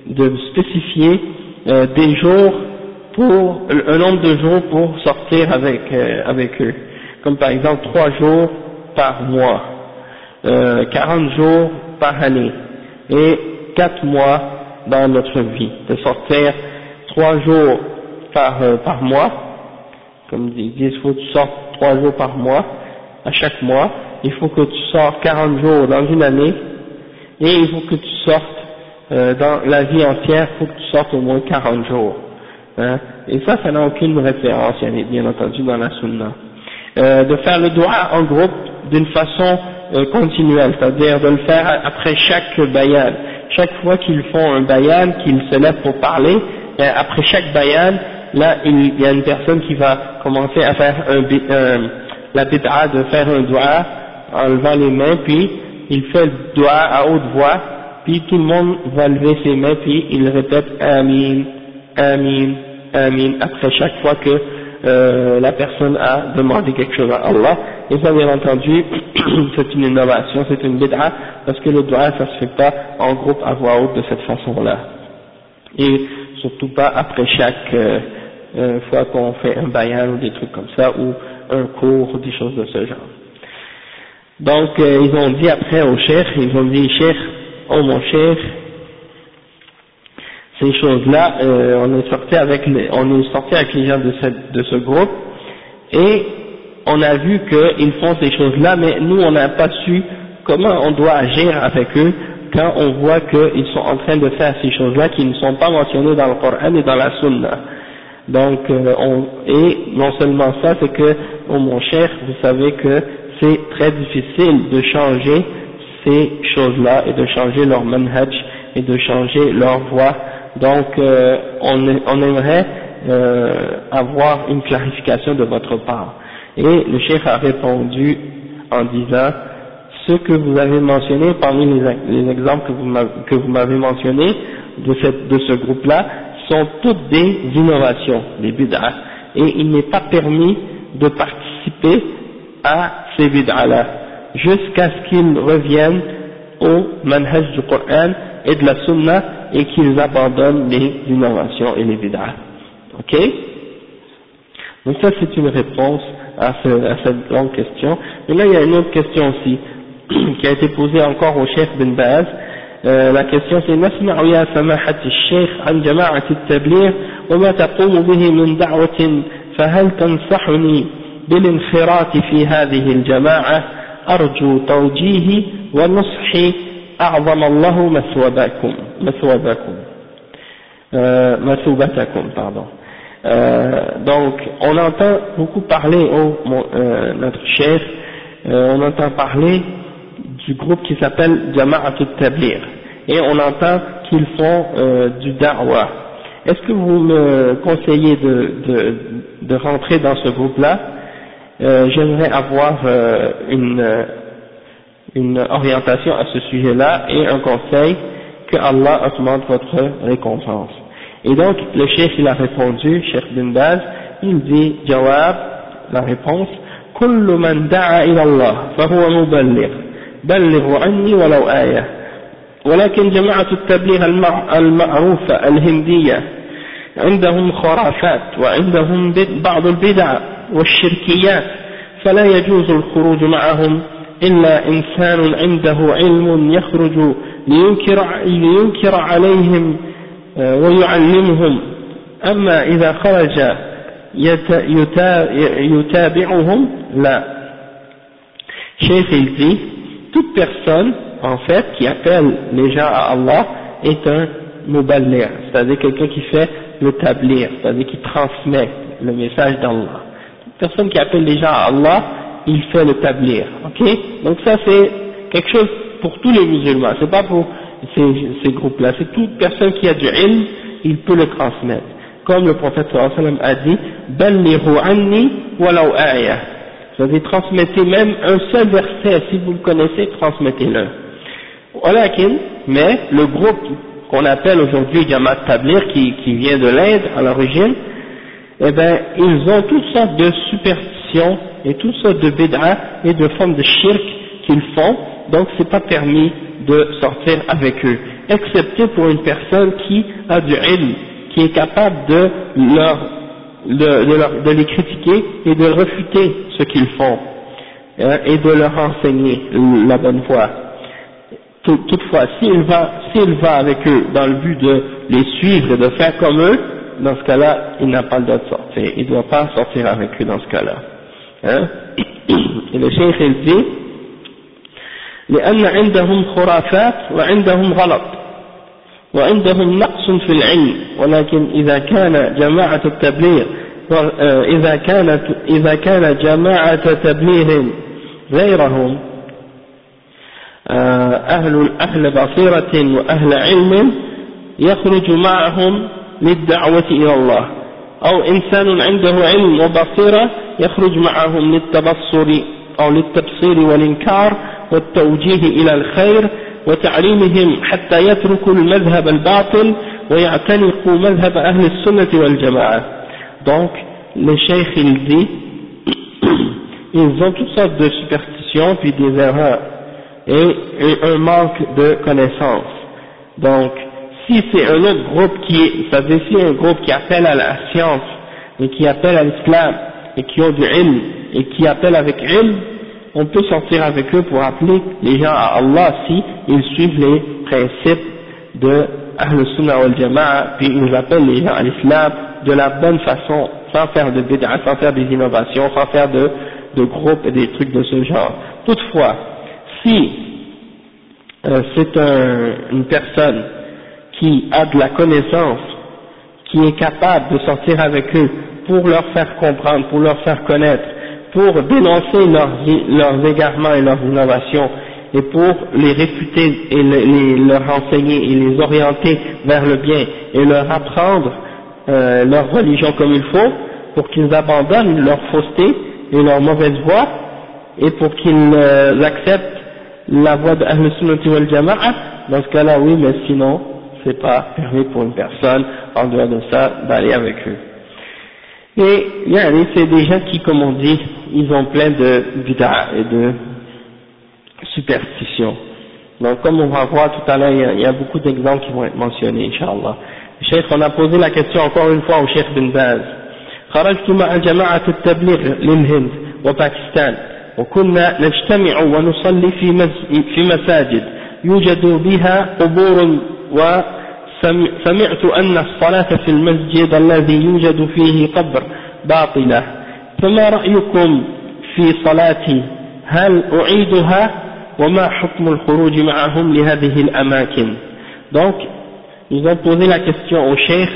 de spécifier euh, des jours pour un nombre de jours pour sortir avec euh, avec eux, comme par exemple trois jours par mois, euh, 40 jours par année et quatre mois dans notre vie, de sortir trois jours par euh, par mois, comme ils disent, faut que tu sortes trois jours par mois, à chaque mois, il faut que tu sortes 40 jours dans une année et il faut que tu sortes euh, dans la vie entière, il faut que tu sortes au moins 40 jours. Hein. Et ça, ça n'a aucune référence, bien entendu, dans la sunna. Euh, de faire le doigt en groupe d'une façon euh, continuelle, c'est-à-dire de le faire après chaque bayan. Chaque fois qu'ils font un bayan, qu'ils se lèvent pour parler, euh, après chaque bayan, là, il y a une personne qui va commencer à faire un, la bid'a de faire un doigt en levant les mains, puis il fait le doigt à haute voix, puis tout le monde va lever ses mains, puis il répète Amin, Amin, Amin, après chaque fois que euh, la personne a demandé quelque chose à Allah. Et ça, bien entendu, [clears throat] c'est une innovation, c'est une bid'a, parce que le doigt, ça se fait pas en groupe à voix haute de cette façon-là. Et surtout pas après chaque euh, euh, fois qu'on fait un bayan ou des trucs comme ça, ou un cours, ou des choses de ce genre. Donc, euh, ils ont dit après au chef, ils ont dit, chef, oh mon chef, ces choses-là, euh, on est sorti avec les, on est sorti avec les gens de, ce groupe, et on a vu qu'ils font ces choses-là, mais nous on n'a pas su comment on doit agir avec eux quand on voit qu'ils sont en train de faire ces choses-là qui ne sont pas mentionnées dans le Coran et dans la Sunna. Donc, euh, et non seulement ça, c'est que, oh mon cher, vous savez que c'est très difficile de changer ces choses-là et de changer leur manhaj et de changer leur voix. Donc, euh, on, on, aimerait euh, avoir une clarification de votre part. Et le chef a répondu en disant, ce que vous avez mentionné parmi les, exemples que vous m'avez mentionnés de, cette, de ce groupe-là sont toutes des innovations, des bid'ah, et il n'est pas permis de participer à ces bid'ah-là, jusqu'à ce qu'ils reviennent au manhaj du Coran et de la Sunna et qu'ils abandonnent les innovations et les bid'ah. Ok Donc ça c'est une réponse à, ce, à, cette longue question. Et là il y a une autre question aussi [clears throat] qui a été posée encore au chef Ben Baz. Euh, la question c'est نسمع يا سماحة الشيخ عن جماعة التبليغ وما تقوم به من دعوة فهل تنصحني بالانخراط في هذه الجماعة أرجو توجيهي ونصحي أعظم الله مثوبكم مثوبكم euh, مثوبتكم pardon euh, donc on entend beaucoup parler au euh, notre chef euh, on entend parler du groupe qui s'appelle Jama'at Tablir et on entend qu'ils font euh, du da'wah est-ce que vous me conseillez de, de, de rentrer dans ce groupe là euh, j'aimerais avoir euh, une, euh, une orientation à ce sujet-là et un conseil que Allah augmente votre récompense. Et donc, le chef, il a répondu, Cheikh bin Baz, il dit, Jawab, la réponse, كل من دعا إلى الله فهو مبلغ بلغوا عني ولو آية ولكن جماعة التبليغ المعروفة الهندية عندهم خرافات وعندهم بعض البدع والشركيات فلا يجوز الخروج معهم إلا إنسان عنده علم يخرج لينكر, لينكر عليهم آه، ويعلمهم. أما إذا خرج يتابعهم لا. Cheikh il toute personne en fait qui appelle les gens à Allah est un muballir, c'est-à-dire quelqu'un qui fait le tablir, c'est-à-dire qui transmet le message d'Allah personne qui appelle les gens à Allah, il fait le tablir, ok? Donc ça c'est quelque chose pour tous les musulmans, c'est pas pour ces, groupes-là, c'est toute personne qui a du ilm, il peut le transmettre. Comme le prophète sallam a dit, Balliru anni walau aya. C'est-à-dire transmettez même un seul verset, si vous le connaissez, transmettez-le. Mais le groupe qu'on appelle aujourd'hui Jamaat Tablir, qui, vient de l'Inde à l'origine, eh ben, ils ont toutes sortes de superstitions et toutes sortes de bid'a et de formes de shirk qu'ils font, donc c'est pas permis de sortir avec eux, excepté pour une personne qui a du ilm, qui est capable de les critiquer et de refuter ce qu'ils font, hein, et de leur enseigner la bonne voie Toutefois, s'il va, s'il va avec eux dans le but de les suivre et de faire comme eux, dans ce cas-là, il n'a pas le droit de sortir. Il ne doit pas sortir avec eux dans ce cas-là. Hein et le cheikh il dit, لأن عندهم خرافات وعندهم غلط وعندهم نقص في العلم ولكن إذا كان جماعة التبليغ إذا كانت إذا كان جماعة تبليغ غيرهم أهل أهل بصيرة وأهل علم يخرج معهم للدعوة إلى الله. أو إنسان عنده علم وبصيرة يخرج معهم للتبصر أو للتبصير والإنكار والتوجيه إلى الخير وتعليمهم حتى يتركوا المذهب الباطل ويعتنقوا مذهب أهل السنة والجماعة. Cheikh il dit [clears throat] ils ont toutes sortes de superstitions puis des erreurs. Et un manque de connaissances donc si c'est un autre groupe qui est, ça veut dire un groupe qui appelle à la science et qui appelle à l'islam et qui ont du ilm et qui appelle avec ilm, on peut sortir avec eux pour appeler les gens à Allah si ils suivent les principes de Ahl Sunnah wal Jama'a, puis ils appellent les gens à l'islam de la bonne façon, sans faire de bid'a, sans faire des innovations, sans faire de, de groupes et des trucs de ce genre. Toutefois, si euh, c'est un, une personne qui a de la connaissance, qui est capable de sortir avec eux pour leur faire comprendre, pour leur faire connaître, pour dénoncer leurs, leurs égarements et leurs innovations, et pour les réfuter et les, leur enseigner et les orienter vers le bien et leur apprendre euh, leur religion comme il faut, pour qu'ils abandonnent leur fausseté et leur mauvaise voie, et pour qu'ils euh, acceptent la voie de Ahl wal Jama'a, dans ce cas-là oui, mais sinon c'est pas permis pour une personne, en dehors de ça, d'aller avec eux. Et c'est des gens qui, comme on dit, ils ont plein de bid'a et de superstitions. Donc comme on va voir tout à l'heure, il, y a beaucoup d'exemples qui vont être mentionnés, Inch'Allah. Cheikh, on a posé la question encore une fois au Cheikh bin Baz. خرجت مع جماعة التبليغ للهند وباكستان وكنا نجتمع ونصلي في, في مساجد. يوجد بها قبور وسمعت أن الصلاة في المسجد الذي يوجد فيه قبر باطلة. فما رأيكم في صلاتي هل أعيدها؟ وما حكم الخروج معهم لهذه الأماكن؟ Donc ils ont posé la question au cheikh.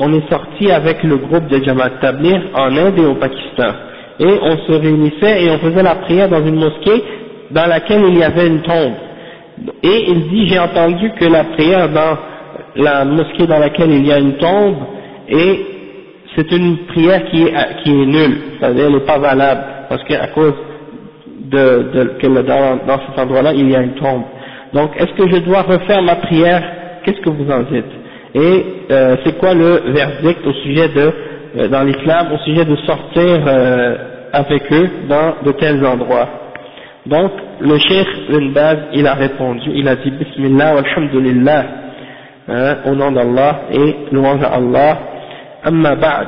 On est sorti avec le groupe de Jamaat Tablir en Inde et au Pakistan. Et on se réunissait et on faisait la prière dans une mosquée dans laquelle il y avait une tombe. Et il dit, j'ai entendu que la prière dans la mosquée dans laquelle il y a une tombe, et c'est une prière qui est, qui est nulle, c'est-à-dire elle n'est pas valable, parce qu'à cause de, de que dans, dans cet endroit-là, il y a une tombe. Donc, est-ce que je dois refaire ma prière? Qu'est-ce que vous en dites? Et euh, c'est quoi le verdict au sujet de, dans l'islam, au sujet de sortir euh, avec eux dans de tels endroits Donc, le cheikh Ibn Baz, il a répondu, il a dit Bismillah, alhamdulillah, hein, au nom d'Allah et louange à Allah, amma ba'd.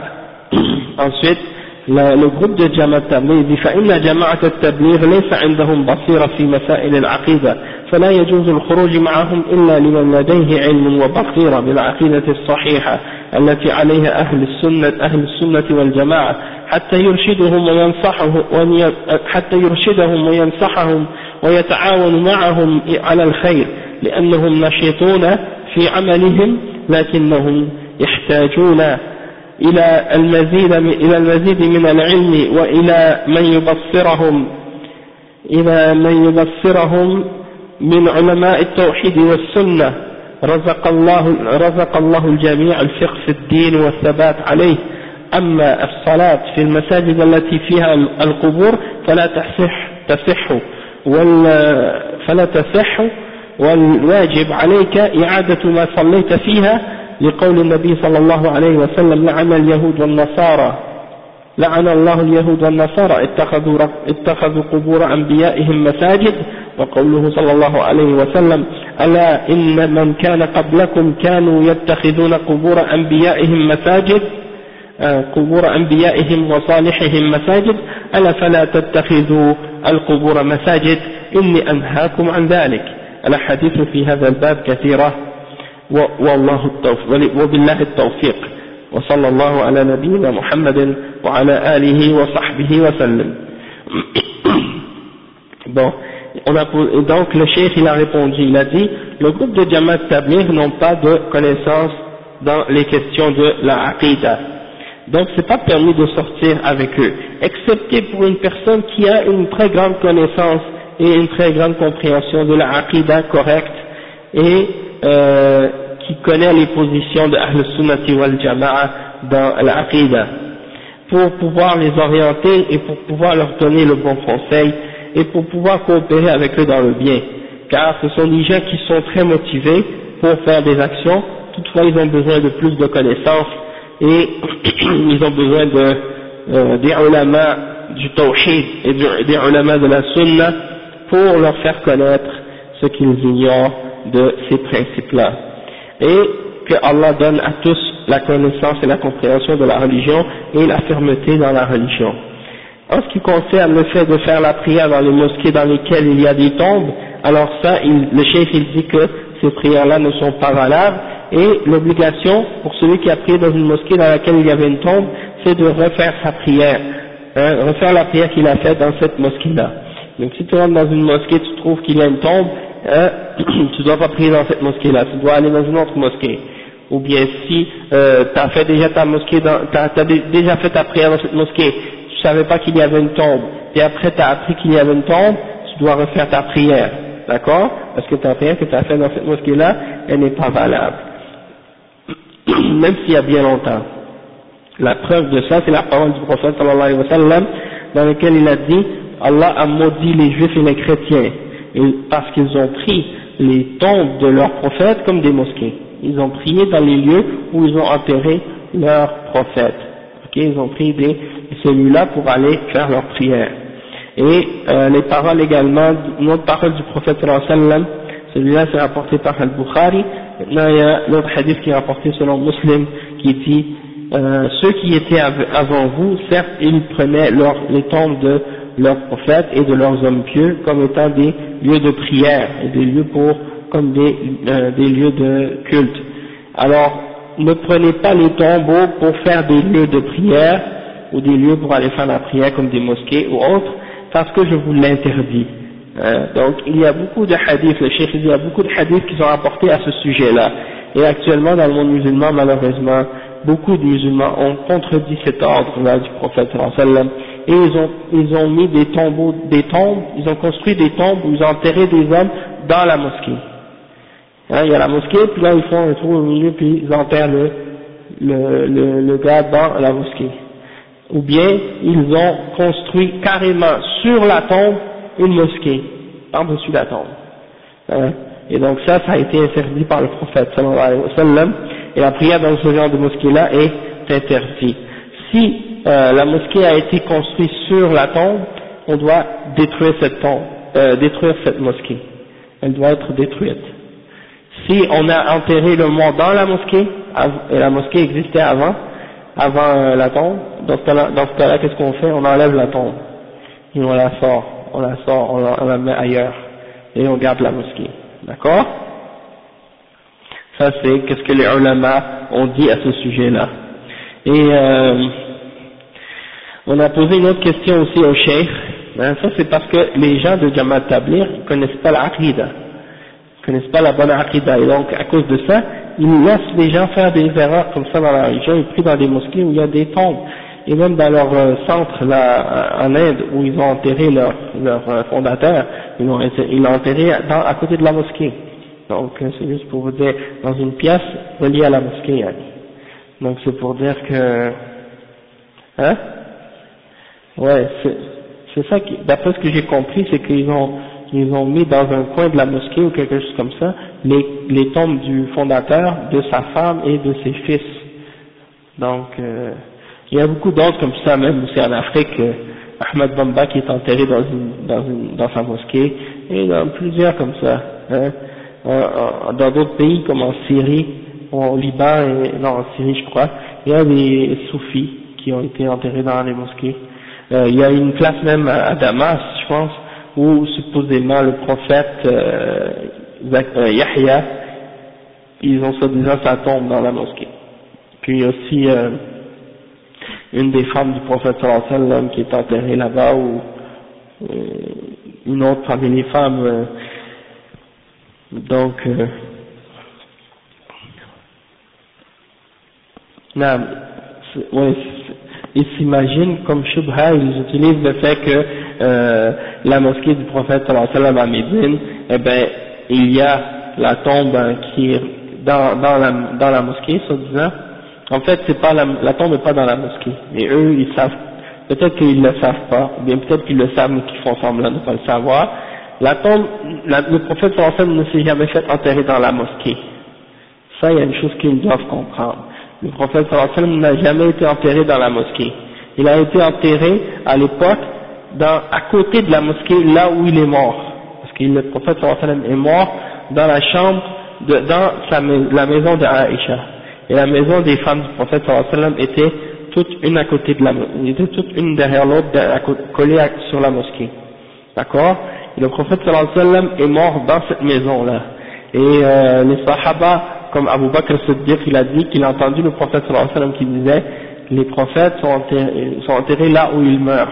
[clears throat] Ensuite, le groupe de Jamaat Tabligh dit فإن جماعة التبليغ ليس عندهم بصيرة في مسائل العقيدة فلا يجوز الخروج معهم إلا لمن لديه علم وبصيرة بالعقيدة الصحيحة التي عليها أهل السنة أهل السنة والجماعة. حتى يرشدهم وينصحهم حتى يرشدهم وينصحهم ويتعاون معهم على الخير لأنهم نشيطون في عملهم لكنهم يحتاجون إلى المزيد إلى المزيد من العلم وإلى من يبصرهم إلى من يبصرهم من علماء التوحيد والسنة. رزق الله رزق الله الجميع الفقه في الدين والثبات عليه. أما الصلاة في المساجد التي فيها القبور فلا تصح تصح. فلا تصح. والواجب عليك إعادة ما صليت فيها لقول النبي صلى الله عليه وسلم لعن اليهود والنصارى. لعن الله اليهود والنصارى اتخذوا, اتخذوا قبور أنبيائهم مساجد. وقوله صلى الله عليه وسلم ألا إن من كان قبلكم كانوا يتخذون قبور أنبيائهم مساجد؟ آه، قبور أنبيائهم وصالحهم مساجد. ألا فلا تتخذوا القبور مساجد؟ إني أنهاكم عن ذلك. الأحاديث في هذا الباب كثيرة. والله التوفيق وبالله التوفيق. وصلى الله على نبينا محمد وعلى آله وصحبه وسلم bon on a, donc le cheikh il a répondu il a dit le groupe de Jamaat Tabligh n'ont pas de connaissance dans les questions de la aqidah donc c'est pas permis de sortir avec eux excepté pour une personne qui a une très grande connaissance et une très grande compréhension de la aqidah correcte et euh, qui connaît les positions de Ahl Sunnati wal Jama'a dans l'Aqidah, pour pouvoir les orienter et pour pouvoir leur donner le bon conseil et pour pouvoir coopérer avec eux dans le bien. Car ce sont des gens qui sont très motivés pour faire des actions, toutefois ils ont besoin de plus de connaissances et [clears throat] ils ont besoin de, euh, des ulama du tawhid et des ulama de la sunna pour leur faire connaître ce qu'ils ignorent de ces principes-là et que Allah donne à tous la connaissance et la compréhension de la religion et la fermeté dans la religion. En ce qui concerne le fait de faire la prière dans les mosquées dans lesquelles il y a des tombes, alors ça, le chef il dit que ces prières-là ne sont pas valables et l'obligation pour celui qui a prié dans une mosquée dans laquelle il y avait une tombe, c'est de refaire sa prière, hein, refaire la prière qu'il a faite dans cette mosquée-là. Donc si tu rentres dans une mosquée, tu trouves qu'il y a une tombe, hein, [clears throat] tu dois pas prier dans cette mosquée-là, tu dois aller dans une autre mosquée. Ou bien si euh, tu as fait déjà ta mosquée, déjà fait ta prière dans cette mosquée, tu savais pas qu'il y avait une tombe, et après tu as appris qu'il y avait une tombe, tu dois refaire ta prière, d'accord? Parce que ta prière que tu as faite dans cette mosquée-là, elle n'est pas valable, [clears throat] même s'il y a bien longtemps. La preuve de ça, c'est la parole du prophète sallallahu alayhi dans laquelle il a dit, Allah a maudit les juifs et les chrétiens parce qu'ils ont pris les tombes de leurs prophètes comme des mosquées. Ils ont prié dans les lieux où ils ont enterré leurs prophètes. ils ont pris des, celui-là pour aller faire leur prière. Et euh, les paroles également, une autre parole du prophète sallam, celui-là c'est rapporté par Al-Bukhari. Maintenant il y a l'autre hadith qui est rapporté selon Muslim qui dit euh, ceux qui étaient avant vous, certes ils prenaient les tombes de leurs prophètes et de leurs hommes pieux comme étant des lieux de prière et des lieux pour, comme des, euh, des lieux de culte. Alors, ne prenez pas les tombeaux pour faire des lieux de prière ou des lieux pour aller faire la prière comme des mosquées ou autres, parce que je vous l'interdis. Euh, donc, il y a beaucoup de hadiths, le cheikh il y a beaucoup de hadiths qui sont rapportés à ce sujet-là. Et actuellement, dans le monde musulman, malheureusement, beaucoup de musulmans ont contredit cet ordre-là du prophète sallam et ils ont, ils ont mis des tombeaux, des tombes, ils ont construit des tombes où ils ont enterré des hommes dans la mosquée. Hein, il y a la mosquée, puis là ils font un trou au milieu, puis ils enterrent le, le, le, le gars dans la mosquée. Ou bien ils ont construit carrément sur la tombe une mosquée, par-dessus la tombe. Hein, et donc ça, ça a été interdit par le prophète sallallahu alayhi wa sallam, et la prière dans ce genre de mosquée-là est interdite. Si euh, la mosquée a été construite sur la tombe, on doit détruire cette tombe, euh, détruire cette mosquée. Elle doit être détruite. Si on a enterré le mort dans la mosquée, et la mosquée existait avant, avant euh, la tombe, dans ce cas-là, qu'est-ce qu'on fait? On enlève la tombe et on la sort, on la sort, on la, met ailleurs et on garde la mosquée. D'accord? Ça c'est qu'est-ce que les ulama ont dit à ce sujet-là. Et euh, on a posé une autre question aussi au cheikh. Ben, ça c'est parce que les gens de Jamaat Tablir connaissent pas l'aqida, ne connaissent pas la bonne aqida. Et donc à cause de ça, ils laissent les gens faire des erreurs comme ça dans la région. Ils prient dans des mosquées où il y a des tombes. Et même dans leur euh, centre là, en Inde où ils ont enterré leur, euh, fondateur, ils l'ont enterré à côté de la mosquée. Donc euh, c'est juste pour vous dire, dans une pièce reliée à la mosquée. Hein. Donc c'est pour dire que... Hein? Ouais, c'est ça qui, d'après ce que j'ai compris, c'est qu'ils ont, ils ont mis dans un coin de la mosquée ou quelque chose comme ça, les, les tombes du fondateur, de sa femme et de ses fils. Donc, euh, Il y a beaucoup d'autres comme ça, même aussi en Afrique, euh, Ahmed Bamba qui est enterré dans, une, dans, une, dans sa mosquée, et dans plusieurs comme ça. Hein. Dans d'autres pays comme en Syrie, au Liban, et, non en Syrie je crois, il y a des soufis qui ont été enterrés dans les mosquées. Euh, il y a une place même à Damas, je pense, où supposément le prophète euh, euh, Yahya, ils ont soi-disant sa tombe dans la mosquée. Puis aussi euh, une des femmes du prophète sallallahu qui est enterrée là-bas, ou euh, une autre parmi les femmes. Euh, donc, non, ouais, ils s'imaginent comme Shubha, ils utilisent le fait que euh, la mosquée du prophète sallallahu à Médine, eh ben, il y a la tombe qui est dans, la, mosquée, soi-disant. En fait, c'est pas la, tombe n'est pas dans la mosquée, mais eux, ils savent, peut-être qu'ils ne le savent pas, ou bien peut-être qu'ils le savent, mais qu'ils font semblant de ne pas le savoir. La tombe, le prophète sallallahu ne s'est jamais fait enterrer dans la mosquée. Ça, il y a une chose qu'ils doivent comprendre le prophète n'a jamais été enterré dans la mosquée. Il a été enterré à l'époque à côté de la mosquée, là où il est mort. Parce que le prophète est mort dans la chambre, de, dans la maison d'Aïcha. Et la maison des femmes du prophète était toute une à côté de la était toute une derrière l'autre, collée sur la mosquée. D'accord? Et le prophète est mort dans cette maison-là. Et euh, les sahaba comme Abu Bakr Siddiq, il a dit qu'il a entendu le prophète sallallahu alayhi wa sallam qui disait les prophètes sont enterrés, sont enterrés là où ils meurent.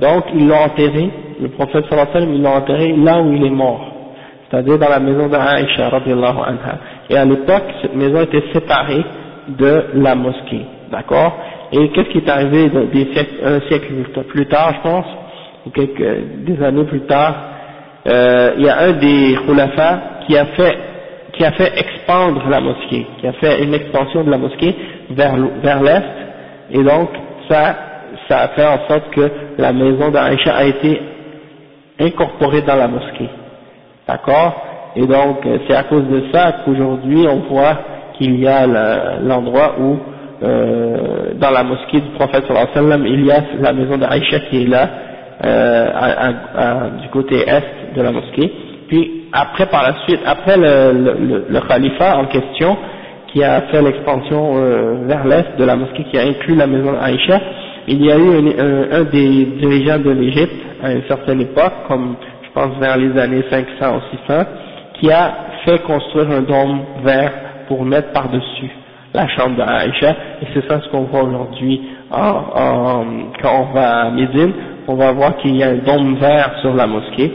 Donc ils l'ont enterré, le prophète sallallahu alayhi wa sallam, ils l'ont enterré là où il est mort, c'est-à-dire dans la maison d'Aïcha radiallahu anha. Et à l'époque, cette maison était séparée de la mosquée, d'accord? Et qu'est-ce qui est arrivé des siècles, un siècle plus tard, je pense, ou quelques des années plus tard, euh, il y a un des khulafas qui a fait qui a fait expandre la mosquée, qui a fait une expansion de la mosquée vers, l'est, et donc ça, ça a fait en sorte que la maison d'Aïcha a été incorporée dans la mosquée. D'accord? Et donc c'est à cause de ça qu'aujourd'hui on voit qu'il y a l'endroit où euh, dans la mosquée du prophète sallallahu alayhi wa sallam, il y a la maison d'Aïcha qui est là, euh, du côté est de la mosquée, puis après par la suite, après le, le, le khalifa en question, qui a fait l'expansion euh, vers l'est de la mosquée, qui a inclus la maison d'Aïcha, il y a eu un, un, des dirigeants de l'Égypte à une certaine époque, comme je pense vers les années 500 ou 600, qui a fait construire un dôme vert pour mettre par-dessus la chambre d'Aïcha, et c'est ça ce qu'on voit aujourd'hui quand on va à Médine, on va voir qu'il y a un dôme vert sur la mosquée,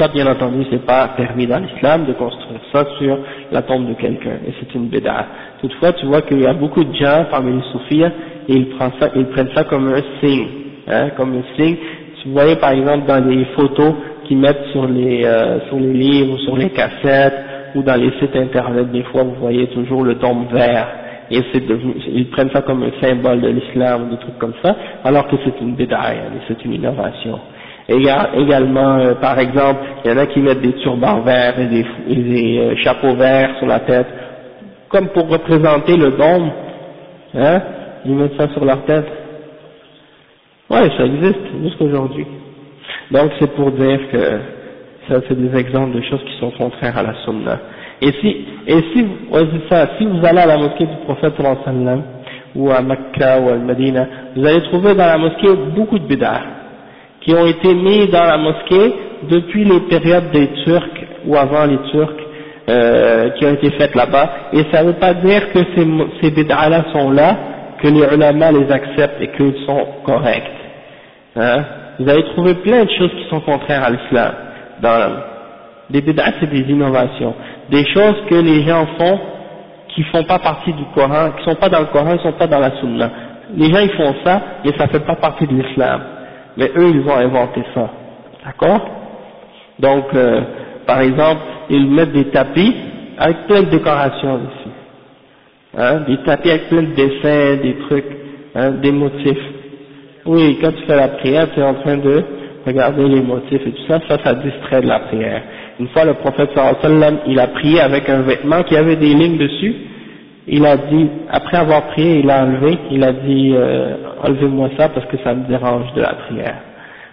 ça, bien entendu, c'est pas permis dans l'islam de construire ça sur la tombe de quelqu'un, et c'est une bédard. Toutefois, tu vois qu'il y a beaucoup de gens parmi les soufis, et ils prennent ça, comme un signe, hein, comme un signe. Tu voyez par exemple dans les photos qu'ils mettent sur les, euh, sur les livres, sur les cassettes, ou dans les sites internet, des fois vous voyez toujours le tombe vert, et c'est ils prennent ça comme un symbole de l'islam, des trucs comme ça, alors que c'est une bédaille, c'est une innovation également, euh, par exemple, il y en a qui mettent des turbans verts et des, des euh, chapeaux verts sur la tête, comme pour représenter le dôme, hein, ils mettent ça sur leur tête. Ouais, ça existe jusqu'aujourd'hui. Donc c'est pour dire que ça c'est des exemples de choses qui sont contraires à la sunna. Et si, et si, ouais, ça, si vous allez à la mosquée du prophète sallam, ou à Mecca ou à Medina, vous allez trouver dans la mosquée beaucoup de bid'ah qui ont été mis dans la mosquée depuis les périodes des Turcs ou avant les Turcs euh, qui ont été faites là-bas. Et ça ne veut pas dire que ces, ces bid'as sont là, que les ulama les acceptent et qu'ils sont corrects. Hein? Vous allez trouver plein de choses qui sont contraires à l'islam. Dans les bid'as, c'est des innovations, des choses que les gens font qui font pas partie du Coran, qui sont pas dans le Coran, qui sont pas dans la Sunna. Les gens ils font ça, mais ça fait pas partie de l'islam mais eux ils ont inventé ça, d'accord? Donc, euh, par exemple, ils mettent des tapis avec plein de décorations ici, hein, des tapis avec plein de dessins, des trucs, hein, des motifs. Oui, quand tu fais la prière, tu es en train de regarder les motifs et tout ça, ça, ça distrait de la prière. Une fois, le prophète sallallahu il a prié avec un vêtement qui avait des lignes dessus, il a dit, après avoir prié, il a enlevé, il a dit, euh, enlevez-moi ça parce que ça me dérange de la prière.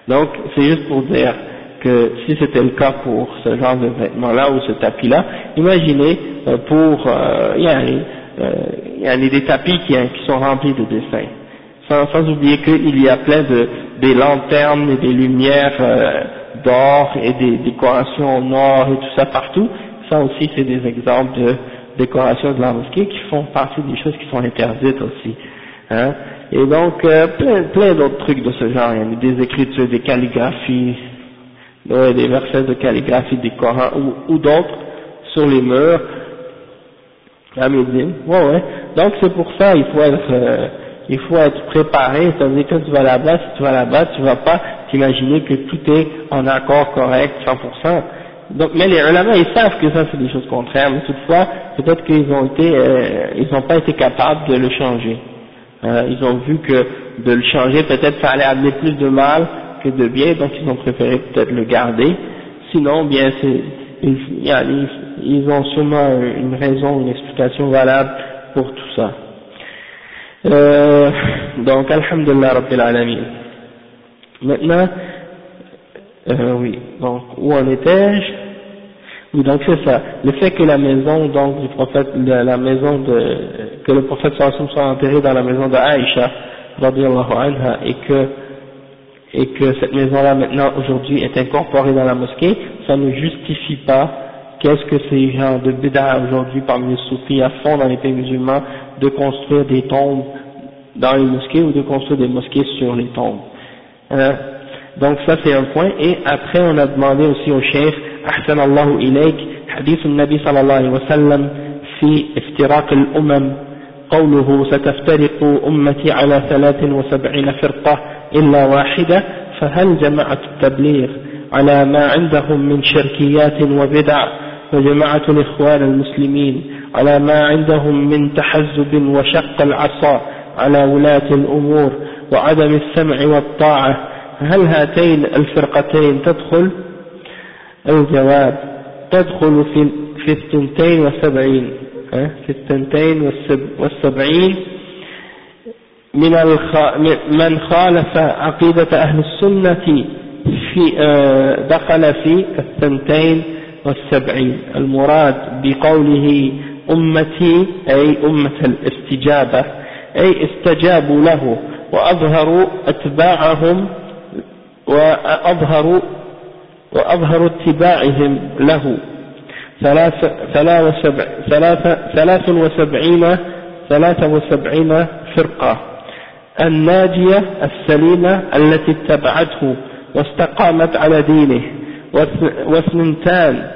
Donc, c'est juste pour dire que si c'était le cas pour ce genre de vêtements-là ou ce tapis-là, imaginez euh, pour, euh, il y a, euh, des tapis qui, qui, sont remplis de dessins. Sans, sans oublier qu'il y a plein de des lanternes et des lumières euh, d'or et des décorations en or et tout ça partout. Ça aussi, c'est des exemples de décoration de la mosquée qui font partie des choses qui sont interdites aussi. Hein. Et donc, euh, plein, plein d'autres trucs de ce genre. Il y a des écritures, des calligraphies, des versets de calligraphie des Corans ou, ou d'autres sur les murs. La médine. Ouais, ouais. Donc, c'est pour ça, il faut être, euh, il faut être préparé. C'est-à-dire que tu vas là-bas, si tu vas là-bas, tu vas pas t'imaginer que tout est en accord correct, 100%. Donc, mais les ulama, ils savent que ça c'est des choses contraires, mais toutefois, peut-être qu'ils ont été, euh, ils n'ont pas été capables de le changer. Euh, ils ont vu que de le changer, peut-être ça allait amener plus de mal que de bien, donc ils ont préféré peut-être le garder. Sinon, bien, c'est, ils, ont sûrement une raison, une explication valable pour tout ça. Euh, donc, Alhamdulillah Rabbil Alamin. Maintenant, euh, oui, donc où en étais-je? Oui, donc c'est ça. Le fait que la maison donc du prophète, la, maison de que le prophète soit enterré dans la maison de Aïcha, anha, et que et que cette maison-là maintenant aujourd'hui est incorporée dans la mosquée, ça ne justifie pas qu'est-ce que ces gens de bid'a aujourd'hui parmi les soufis à fond dans les pays musulmans de construire des tombes dans les mosquées ou de construire des mosquées sur les tombes. Hein? Donc ça c'est un point. Et après on a demandé aussi au chef, أحسن الله إليك حديث النبي صلى الله عليه وسلم في افتراق الأمم قوله ستفترق أمتي على ثلاث وسبعين فرقة إلا واحدة فهل جماعة التبليغ على ما عندهم من شركيات وبدع وجماعة الإخوان المسلمين على ما عندهم من تحزب وشق العصا على ولاة الأمور وعدم السمع والطاعة هل هاتين الفرقتين تدخل؟ الجواب تدخل في في الثنتين والسبعين في الثنتين والسبعين. من من خالف عقيدة أهل السنة في آه، دخل في الثنتين والسبعين. المراد بقوله أمتي أي أمة الاستجابة أي استجابوا له وأظهروا أتباعهم وأظهروا وأظهروا اتباعهم له. ثلاث, وسبعين ثلاث وسبعين فرقة. الناجية السليمة التي اتبعته واستقامت على دينه. واثنتان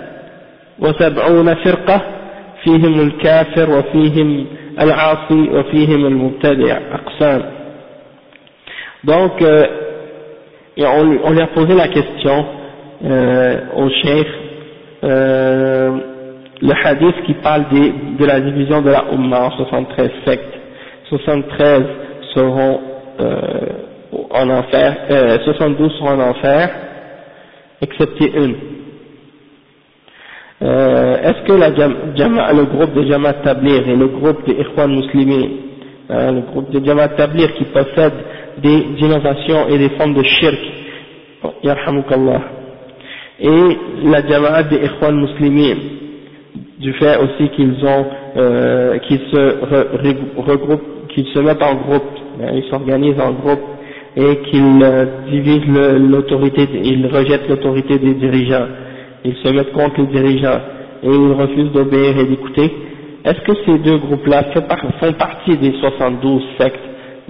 وسبعون فرقة فيهم الكافر وفيهم العاصي وفيهم المبتدع. أقسام. Donc euh, on, on a posé la question euh, au chef euh, le hadith qui parle de la division de la Ummah en 73 sectes 73 seront euh, en enfer, euh, 72 seront en enfer, excepté une. Est-ce que la le groupe de Jamaat Tablir et le groupe des Ikhwan Muslimin, hein, le groupe de Jamaat Tablir qui possède des innovations et des formes de shirk, yarhamukallah, et la Jamaat des Ikhwan Muslimin, du fait aussi qu'ils ont, euh, qu'ils se regroupent, qu'ils se mettent en groupe, hein, ils s'organisent en groupe et qu'ils euh, divisent l'autorité, ils rejettent l'autorité des dirigeants, ils se mettent contre les dirigeants et ils refusent d'obéir et d'écouter. Est-ce que ces deux groupes-là font partie des 72 sectes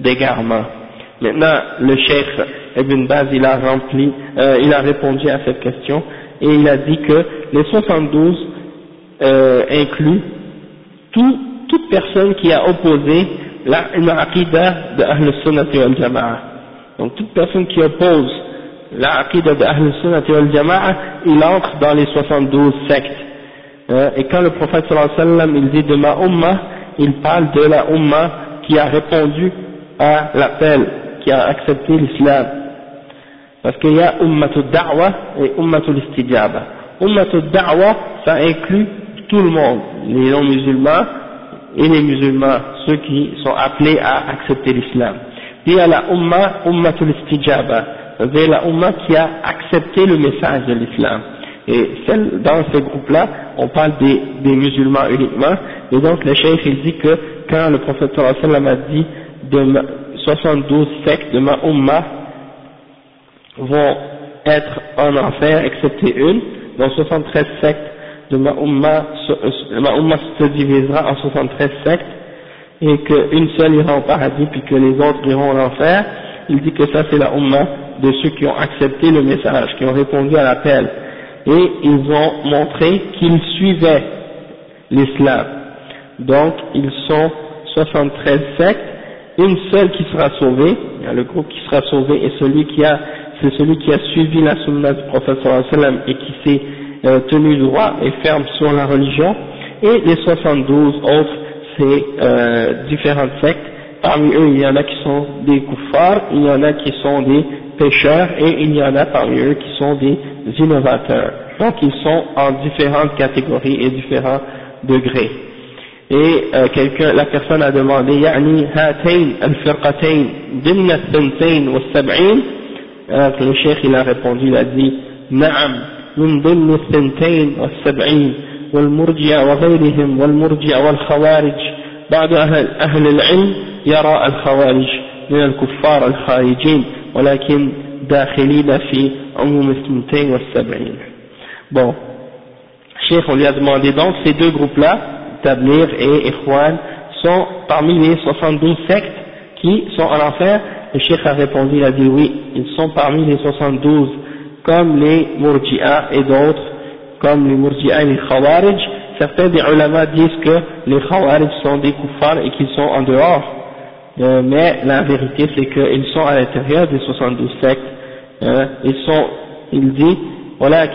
d'égarement? Maintenant, le chef Ibn Baz, il a rempli, euh, il a répondu à cette question et il a dit que les 72 euh, inclut tout, toute personne qui a opposé la, aqidah de Ahl Sunnah wal Jama'a. Donc toute personne qui oppose la aqidah de Ahl Sunnah wal Jama'a, il entre dans les 72 sectes. Euh, et quand le prophète sallallahu sallam, il dit de ma umma, il parle de la umma qui a répondu à l'appel, qui a accepté l'islam. Parce qu'il y a ummatul da'wa et ummatul istijaba. Ummatul da'wa, ça inclut tout le monde, les non-musulmans, et les musulmans, ceux qui sont appelés à accepter l'islam. Puis il y a la Ummah, Ummatul Istijaba, c'est-à-dire la Ummah qui a accepté le message de l'islam. Et dans ce groupe-là, on parle des, des, musulmans uniquement, et donc le cheikh il dit que quand le prophète sallam a dit de 72 sectes de ma vont être en enfer, excepté une, donc 73 sectes de ma Ummah, ma Ummah se divisera en 73 sectes, et qu'une seule ira au paradis, puis que les autres iront en enfer, il dit que ça c'est la Ummah de ceux qui ont accepté le message, qui ont répondu à l'appel, et ils ont montré qu'ils suivaient l'islam. Donc ils sont 73 sectes, une seule qui sera sauvée, le groupe qui sera sauvé, et celui qui a, c'est celui qui a suivi la sunna du sallam et qui s'est euh, tenu droit et ferme sur la religion, et les 72 autres, c'est euh, différentes sectes, parmi eux il y en a qui sont des kuffars, il y en a qui sont des pécheurs, et il y en a parmi eux qui sont des innovateurs. Donc ils sont en différentes catégories et différents degrés. Et euh, quelqu'un, la personne a demandé, يعني هاتين الفرقتين ضمن الثنتين والسبعين le cheikh il a répondu, il a dit, نعم من ضمن الثنتين والسبعين والمرجع وغيرهم والمرجع والخوارج بعض أهل, أهل العلم يرى الخوارج من الكفار الخارجين ولكن داخلين في عموم الثنتين والسبعين bon Cheikh on lui a demandé donc ces deux groupes là Tablir et Ikhwan sont parmi les 72 sectes qui sont en enfer Le Cheikh a répondu, il a dit oui, ils sont parmi les 72 comme les Murji'a et d'autres, comme les Murji'a et les Khawarij. Certains des ulama disent que les Khawarij sont des kuffars et qu'ils sont en dehors. Euh, mais la vérité c'est qu'ils sont à l'intérieur des 72 sectes. Hein. ils sont, il dit, voilà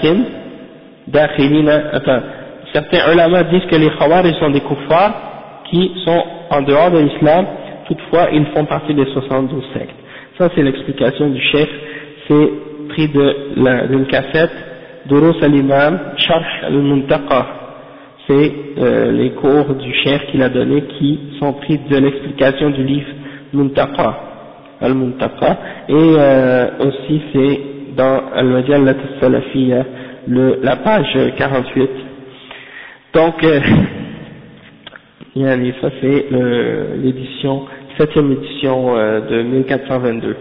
enfin, certains ulama disent que les Khawarij sont des kuffars qui sont en dehors de l'islam, toutefois ils font partie des 72 sectes. Ça c'est l'explication du chef, c'est pris d'une cassette d'Urus al-Imam, Sharh al-Muntaqa. C'est euh, les cours du chef qu'il a donné qui sont pris de l'explication du livre Muntaqa, al-Muntaqa, et euh, aussi c'est dans Al-Majallat al-Salafiyya, la page 48. Donc, euh, [laughs] ça c'est l'édition, septième édition euh, de 1422.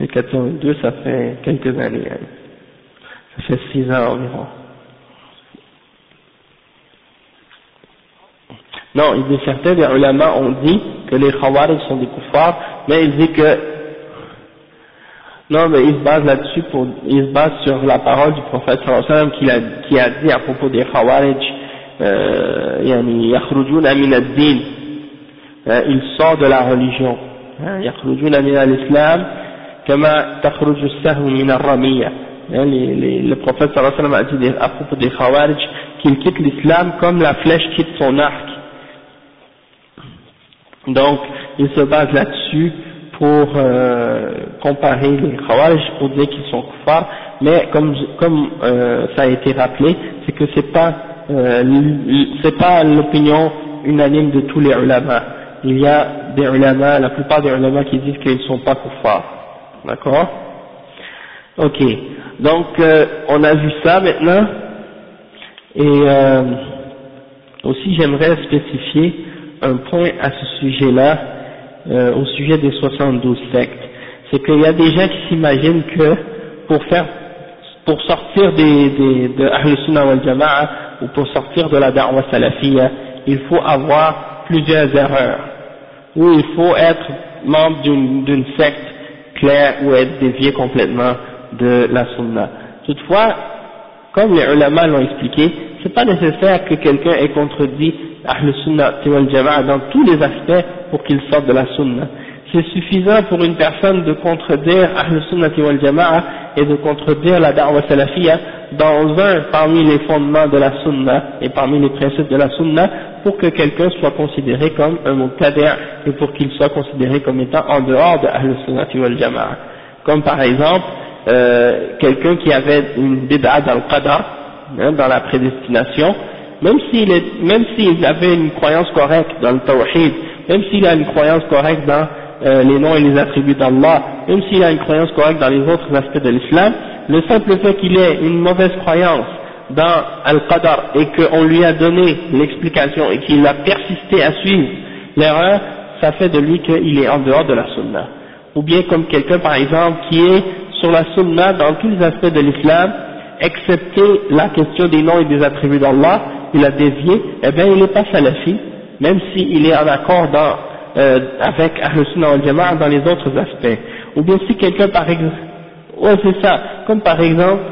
1422, ça fait quelques années, hein. ça fait six ans environ. Non, il dit certains des ulama ont dit que les khawarij sont des kuffars, mais il dit que non, mais il se base là-dessus pour, il se base sur la parole du prophète sallam qui a, qui a dit à propos des Khawarij, euh, yakhrujuna min ad-din. Euh, Ils sortent de la religion. Hein, yakhrujuna min al-islam, kama takhruju as-sahmu min ar-ramiyah. Hein, le prophète sallam a dit à propos des Khawarij qu'ils quittent l'islam comme la flèche quitte son arc. Donc, il se base là-dessus pour euh, comparer les khawarij pour dire qu'ils sont kuffars mais comme, comme euh, ça a été rappelé c'est que c'est pas euh, c'est pas l'opinion unanime de tous les ulama. Il y a des ulama la plupart des ulama qui disent qu'ils ne sont pas kuffars D'accord? Ok. Donc, euh, on a vu ça maintenant. Et euh, aussi, j'aimerais spécifier un point à ce sujet-là, euh, au sujet des 72 sectes. C'est qu'il y a des gens qui s'imaginent que pour faire, pour sortir des, des, de Ahl Sunnah wal Jama'a ou pour sortir de la Da'wa Salafiyya, il faut avoir plusieurs erreurs. Ou il faut être membre d'une secte clair ou être dévié complètement de la sunna. Toutefois, comme les ulama l'ont expliqué, c'est pas nécessaire que quelqu'un ait contredit Ahl Sunnah wal Jama'a dans tous les aspects pour qu'il sorte de la sunna. C'est suffisant pour une personne de contredire Ahl Sunnah wal Jama'a et de contredire la da'wa salafiyya dans un parmi les fondements de la sunna et parmi les principes de la sunna pour que quelqu'un soit considéré comme un muqtadir et pour qu'il soit considéré comme étant en dehors de Ahl Sunnah wal Jama'a. Comme par exemple, euh, quelqu'un qui avait une bid'a dans le qadar, hein, dans la prédestination, même s'il avait une croyance correcte dans le tawhid, même s'il a une croyance correcte dans euh, les noms et les attributs d'Allah, même s'il a une croyance correcte dans les autres aspects de l'islam, le simple fait qu'il ait une mauvaise croyance dans Al-Qadar et qu'on lui a donné l'explication et qu'il a persisté à suivre l'erreur, ça fait de lui qu'il est en dehors de la sunna. Ou bien comme quelqu'un par exemple qui est sur la sunna dans tous les aspects de l'islam, excepté la question des noms et des attributs d'Allah, il a dévié, eh bien il n'est pas salafi, même s'il est en accord dans, euh, avec Ahl Sunnah al Jama'a dans les autres aspects. Ou bien si quelqu'un par exemple, ouais c'est ça, comme par exemple,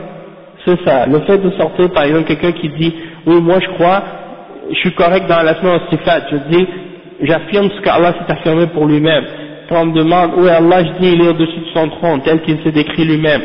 c'est ça, le fait de sortir par exemple quelqu'un qui dit, oui moi je crois, je suis correct dans la semaine sifat, je dis, j'affirme ce qu'Allah s'est affirmé pour lui-même. Quand on me demande, oui Allah je dis il est au-dessus de son trône, tel qu'il s'est décrit lui-même.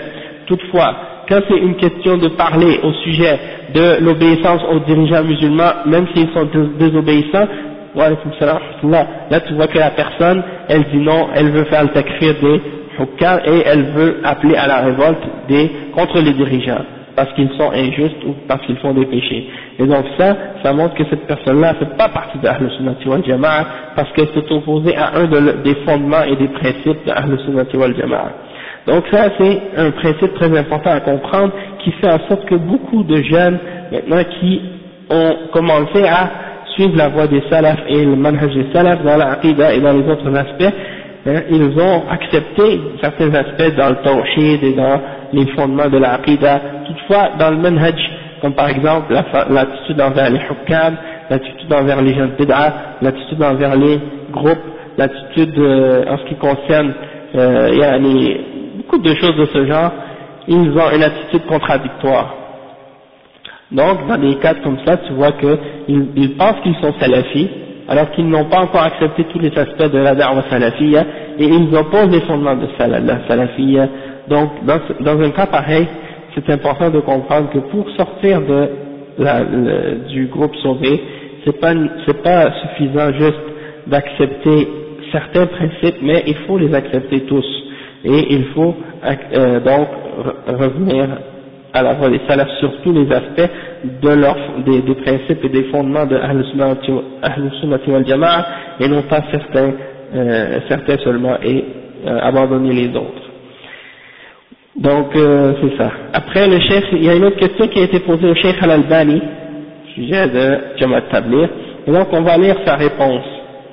Toutefois, quand c'est une question de parler au sujet de l'obéissance aux dirigeants musulmans, même s'ils sont désobéissants, là tu vois que la personne, elle dit non, elle veut faire le takfir des hukam et elle veut appeler à la révolte des, contre les dirigeants, parce qu'ils sont injustes ou parce qu'ils font des péchés. Et donc ça, ça montre que cette personne-là ne fait pas partie d'Ahl Sunnati wal Jama'a, parce qu'elle s'est opposée à un des fondements et des principes d'Ahl Sunnati wal Jama'a. Donc ça c'est un principe très important à comprendre qui fait en sorte que beaucoup de jeunes maintenant qui ont commencé à suivre la voie des salafs et le manhaj des salafs dans l'aqidah et dans les autres aspects, hein, ils ont accepté certains aspects dans le tawhid et dans les fondements de l'aqidah. Toutefois, dans le manhaj, comme par exemple l'attitude envers les hukam, l'attitude envers les jeunes bid'a, l'attitude envers les groupes, l'attitude euh, en ce qui concerne euh, beaucoup de choses de ce genre, ils ont une attitude contradictoire. Donc, dans des cas comme ça, tu vois qu'ils ils pensent qu'ils sont salafis, alors qu'ils n'ont pas encore accepté tous les aspects de la da'wa salafiyya, et ils opposent les fondements de la salafiyya. Donc, dans, dans un cas pareil, c'est important de comprendre que pour sortir de la, du groupe sauvé, c'est pas, c'est pas suffisant juste d'accepter certains principes, mais il faut les accepter tous et il faut euh, donc revenir à la voie des salafs sur tous les aspects de leur, des, principes et des fondements de Ahl-Sunnati wal Jama'a et non pas certains, euh, certains seulement et euh, abandonner les autres. Donc c'est ça. Après le chef, il y a une autre question qui a été posée au chef Al-Albani, sujet de Jamaat Tablir, et donc on va lire sa réponse.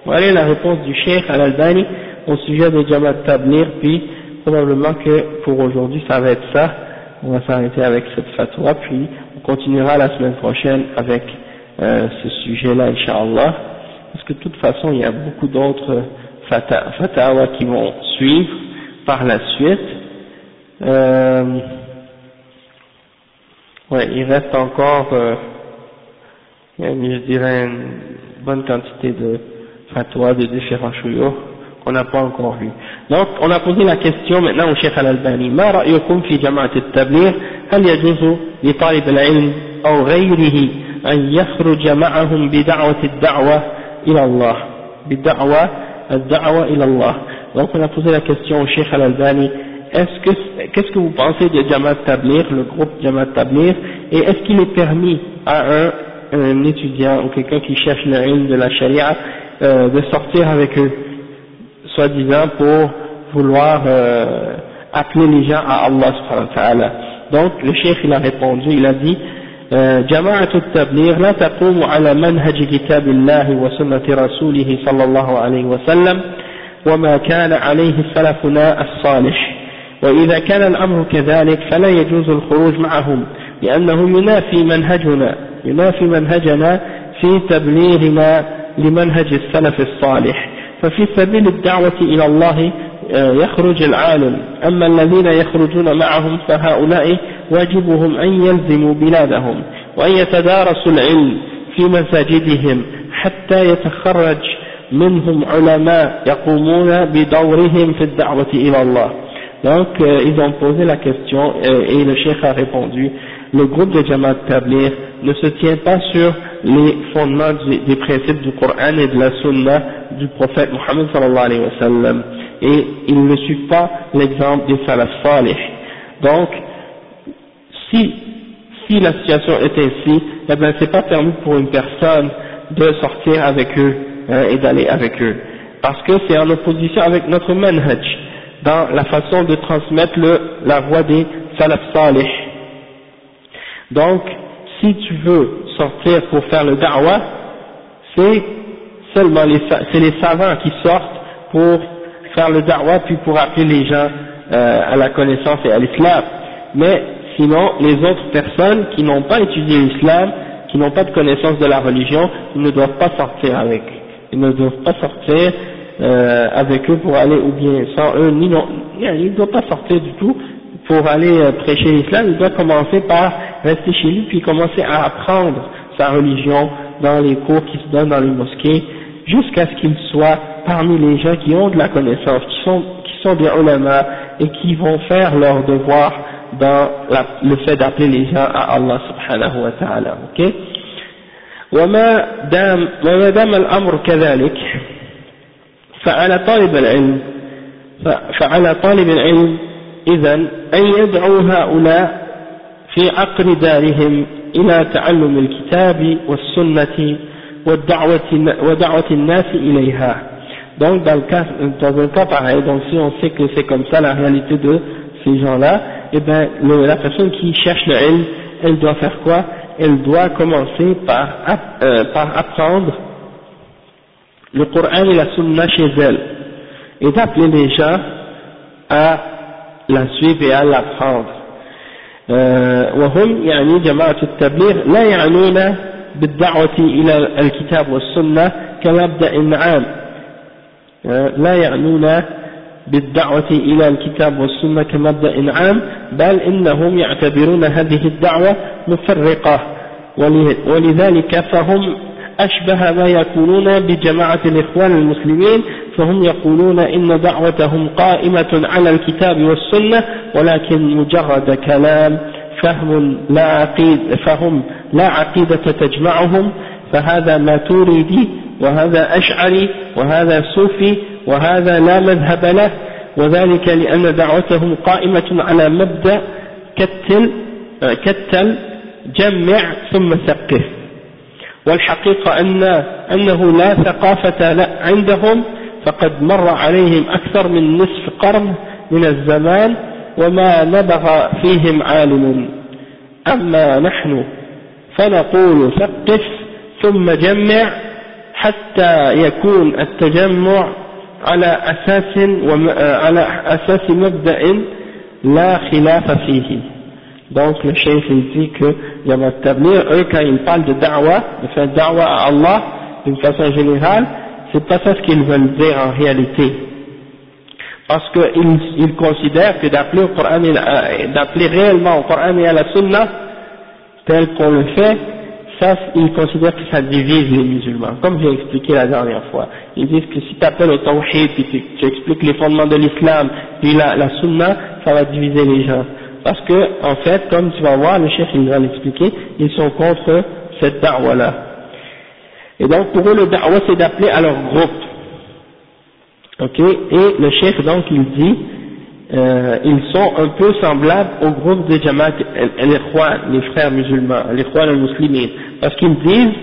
Lire la réponse du chef Al-Albani au sujet de Jamaat Tablir, puis probablement que pour aujourd'hui ça va être ça, on va s'arrêter avec cette fatwa, puis on continuera la semaine prochaine avec euh, ce sujet-là, Inch'Allah, parce que de toute façon il y a beaucoup d'autres fatwas qui vont suivre par la suite. Euh, ouais, il reste encore, euh, je dirais, une bonne quantité de fatwas de différents chouyours qu'on n'a pas encore vu. Donc, on a posé la question maintenant au Cheikh Al-Albani. ما رأيكم في جماعة التبليغ هل يجوز لطالب العلم أو غيره أن يخرج معهم بدعوة الدعوة إلى الله بدعوة الدعوة إلى الله Donc, on a posé la question au Cheikh Al-Albani. Est-ce que, qu'est-ce que vous pensez de Jamaat Tablir, le groupe Jamaat Tablir, et est-ce qu'il est permis à un, un étudiant ou quelqu'un qui cherche le ilm de la charia euh, de sortir avec eux soi-disant pour vouloir euh, appeler les gens à Allah subhanahu wa ta'ala. Donc le cheikh il a répondu, il a dit جماعة التبليغ لا تقوم على منهج كتاب الله وسنة رسوله صلى الله عليه وسلم وما كان عليه سلفنا الصالح وإذا كان الأمر كذلك فلا يجوز الخروج معهم لأنه ينافي منهجنا ينافي منهجنا في تبليغنا لمنهج السلف الصالح ففي سبيل الدعوة إلى الله آه، يخرج العالم. أما الذين يخرجون معهم فهؤلاء واجبهم أن يلزموا بلادهم وأن يتدارسوا العلم في مساجدهم حتى يتخرج منهم علماء يقومون بدورهم في الدعوة إلى الله. Donc, euh, ils ont posé la question euh, et le cheikh a répondu, le groupe de Jamaat Tablir ne se tient pas sur les fondements des principes du Coran et de la Sunna du prophète Mohammed sallallahu alayhi wa sallam et ils ne suivent pas l'exemple des salaf salih. Donc, si si la situation est ainsi, eh bien c'est pas permis pour une personne de sortir avec eux hein, et d'aller avec eux. Parce que c'est en opposition avec notre manhaj, dans la façon de transmettre le, la voix des salaf salih. Donc, si tu veux sortir pour faire le da'wah, c'est seulement les, les savants qui sortent pour faire le da'wah puis pour appeler les gens euh, à la connaissance et à l'islam. Mais sinon, les autres personnes qui n'ont pas étudié l'islam, qui n'ont pas de connaissance de la religion, ils ne doivent pas sortir avec. Ils ne doivent pas sortir euh, avec eux pour aller, ou bien sans eux, ni non, ils ne doivent pas sortir du tout pour aller euh, prêcher l'islam, il doit commencer par rester chez lui, puis commencer à apprendre sa religion dans les cours qui se donnent dans les mosquées, jusqu'à ce qu'il soit parmi les gens qui ont de la connaissance, qui sont, qui sont des ulama, et qui vont faire leur devoir dans la, le fait d'appeler les gens à Allah subhanahu wa ta'ala, ok وما دام وما دام الأمر كذلك فعلى طالب العلم فعلى طالب العلم إذا أن يدعو هؤلاء في عقر دارهم إلى تعلم الكتاب والسنة والدعوة, ودعوة الناس إليها donc dans, le cas, dans un cas pareil, donc si on sait que c'est comme ça la réalité de ces gens-là, eh bien la personne qui cherche le ilm, elle doit faire quoi Elle doit commencer par, euh, par apprendre le Coran et la Sunna chez elle et d'appeler les gens à la suivre et à l'apprendre وهم يعني جماعة التبليغ لا يعنون بالدعوة إلى الكتاب والسنة كمبدأ عام. لا يعنون بالدعوة إلى الكتاب والسنة كمبدأ عام بل إنهم يعتبرون هذه الدعوة مفرقة. ولذلك فهم أشبه ما يكونون بجماعة الإخوان المسلمين فهم يقولون إن دعوتهم قائمة على الكتاب والسنة ولكن مجرد كلام فهم لا عقيد فهم لا عقيدة تجمعهم فهذا ما توريدي وهذا أشعري وهذا صوفي وهذا لا مذهب له وذلك لأن دعوتهم قائمة على مبدأ كتل كتل جمع ثم ثقف. والحقيقة أن أنه لا ثقافة عندهم فقد مر عليهم أكثر من نصف قرن من الزمان وما نبغ فيهم عالم أما نحن فنقول ثقف ثم جمع حتى يكون التجمع على أساس على أساس مبدأ لا خلاف فيه. Donc le chef il dit que Yamat Tablir, eux quand ils parlent de da'wah, de faire da'wah à Allah d'une façon générale, c'est pas ça ce qu'ils veulent dire en réalité. Parce qu'ils ils considèrent que d'appeler au Coran d'appeler réellement au Coran et à la Sunna, tel qu'on le fait, ça, ils considèrent que ça divise les musulmans. Comme j'ai expliqué la dernière fois. Ils disent que si tu appelles au Tawhid, puis tu, expliques les fondements de l'islam, puis la, la Sunna, ça va diviser les gens. Parce que, en fait, comme tu vas voir, le chef il va l'expliquer, ils sont contre cette da'wah-là. Et donc, pour eux, le da'wah, c'est d'appeler à leur groupe. Ok? Et le chef, donc, il dit, euh, ils sont un peu semblables au groupe de Jamaat les rois, les frères musulmans, les rois les musulmans. Parce qu'ils disent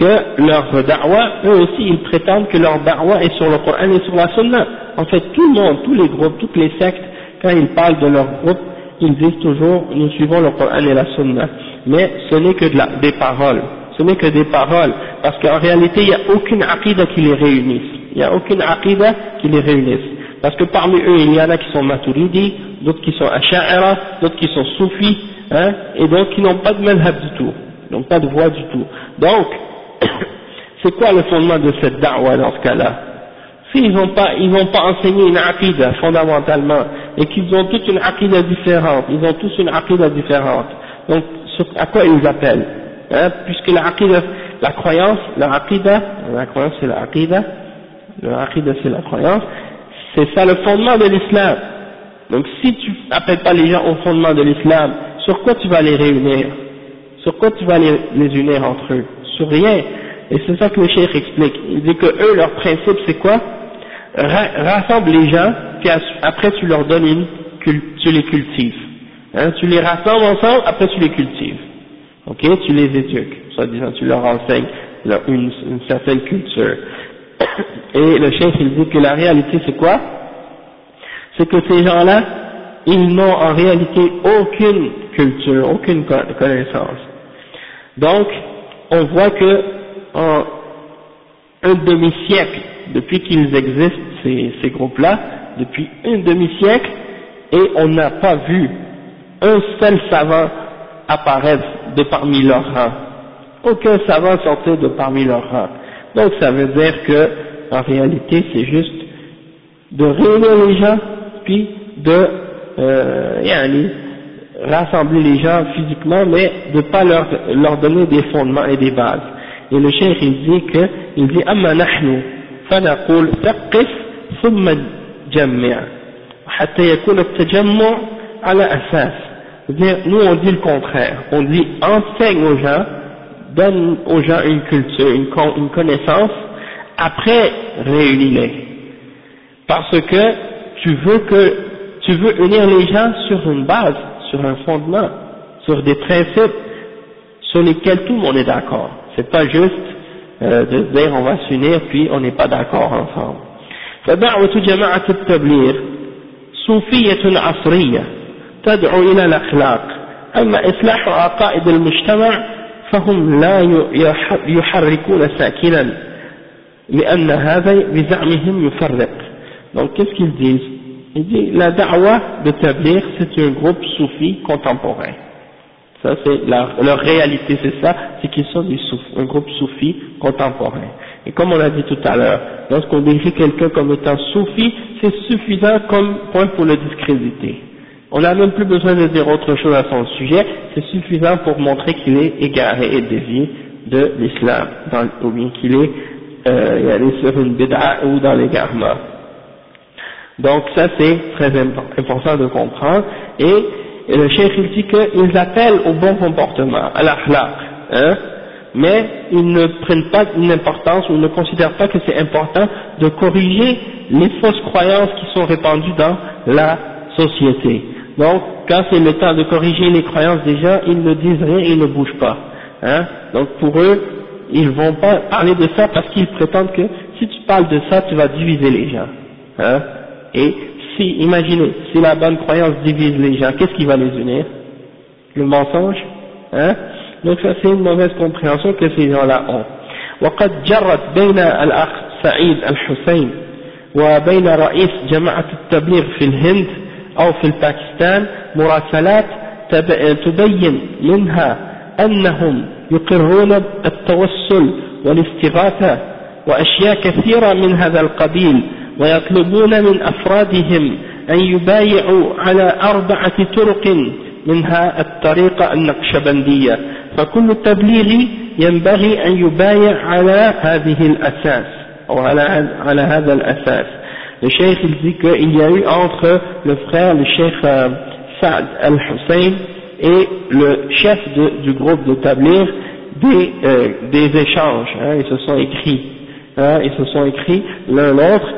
que leur da'wah, eux aussi, ils prétendent que leur da'wah est sur le Coran et sur la Sunna. En fait, tout le monde, tous les groupes, toutes les sectes, quand ils parlent de leur groupe, ils disent toujours nous suivons le Coran et la Sunna. Mais ce n'est que des paroles. Ce n'est que des paroles. Parce qu'en réalité, il n'y a aucune aqidah qui les réunisse. Il n'y a aucune aqidah qui les réunisse. Parce que parmi eux, il y en a qui sont maturidi, d'autres qui sont asha'ira, d'autres qui sont soufis, hein, et d'autres qui n'ont pas de madhab du tout, n'ont pas de voix du tout. Donc, [coughs] c'est quoi le fondement de cette da'wah dans ce cas-là? S'ils n'ont pas, ils pas enseigné une aqidah fondamentalement, et qu'ils ont toute une aqidah différente, ils ont tous une aqidah différente, donc à quoi ils appellent hein, Puisque la aqidah, la croyance, la aqidah, la croyance c'est la aqidah, la aqidah c'est la croyance, c'est ça le fondement de l'islam. Donc si tu n'appelles pas les gens au fondement de l'islam, sur quoi tu vas les réunir? Sur quoi tu vas les, unir entre eux? Sur rien. Et c'est ça que le cheikh explique. Il dit que eux, leur principe c'est quoi? Rassemble les gens, puis après tu leur donnes une, tu les cultives. Hein, tu les rassembles ensemble, après tu les cultives. ok, tu les éduques, soit disant tu leur enseignes une, une certaine culture. [coughs] Et le chef il dit que la réalité c'est quoi? C'est que ces gens-là, ils n'ont en réalité aucune culture, aucune connaissance. Donc, on voit que en un demi-siècle, depuis qu'ils existent, ces, groupes-là, depuis un demi-siècle, et on n'a pas vu un seul savant apparaître de parmi leurs rangs. Aucun savant sortir de parmi leurs rangs. Donc ça veut dire que, en réalité, c'est juste de réunir les gens, puis de euh, rassembler les gens physiquement, mais de ne pas leur, leur donner des fondements et des bases. Et le chef, il dit que, il dit, « Amma » فنقول ثقف ثم جمع حتى يكون التجمع على أساس. Nous on dit le contraire, on dit enseigne aux gens, donne aux gens une culture, une, une connaissance, après réunis-les. Parce que tu veux que, tu veux unir les gens sur une base, sur un fondement, sur des principes sur lesquels tout le monde est d'accord. C'est pas juste euh, de dire on va s'unir puis on n'est pas d'accord ensemble. فدعوة جماعة التبليغ صوفية عصرية تدعو إلى الأخلاق أما إصلاح عقائد المجتمع فهم لا يحركون ساكنا لأن هذا بزعمهم يفرق donc qu'est-ce qu'ils disent ils disent la da'wa de Tabligh c'est un groupe soufi contemporain Ça, c'est leur réalité, c'est ça, c'est qu'ils sont des un groupe soufi contemporain. Et comme on l'a dit tout à l'heure, lorsqu'on décrit quelqu'un comme étant soufi, c'est suffisant comme point pour le discréditer. On n'a même plus besoin de dire autre chose à son sujet, c'est suffisant pour montrer qu'il est égaré et dévié de l'islam, ou bien qu'il est euh, sur une bid'a ou dans l'égarement. Donc ça c'est très important de comprendre, et le cheikh il dit qu'ils appellent au bon comportement, à l'akhlaq, hein, mais ils ne prennent pas une importance ou ne considèrent pas que c'est important de corriger les fausses croyances qui sont répandues dans la société. Donc, quand c'est le temps de corriger les croyances des gens, ils ne disent rien, ils ne bougent pas. Hein. Donc pour eux, ils ne vont pas parler de ça parce qu'ils prétendent que si tu parles de ça, tu vas diviser les gens. Hein. Et si, imaginez, si la bonne croyance divise les gens, qu'est-ce qui va les unir Le mensonge hein Donc ça c'est une mauvaise compréhension que ces gens-là ont. وقد جرت بين الأخ سعيد الحسين وبين رئيس جماعة التبليغ في الهند أو في الباكستان مراسلات تبين منها أنهم يقرون التوسل والاستغاثة وأشياء كثيرة من هذا القبيل ويطلبون من أفرادهم أن يبايعوا على أربعة طرق منها الطريقة النقشبندية فكل تبليغ ينبغي أن يبايع على هذه الأساس أو على, على هذا الأساس Le cheikh il dit qu'il y a eu entre le frère, le cheikh euh, Saad al-Hussein et le chef de, du groupe de Tablir des, euh, des échanges, hein, ils se sont écrits, hein, ils se sont écrits l'un l'autre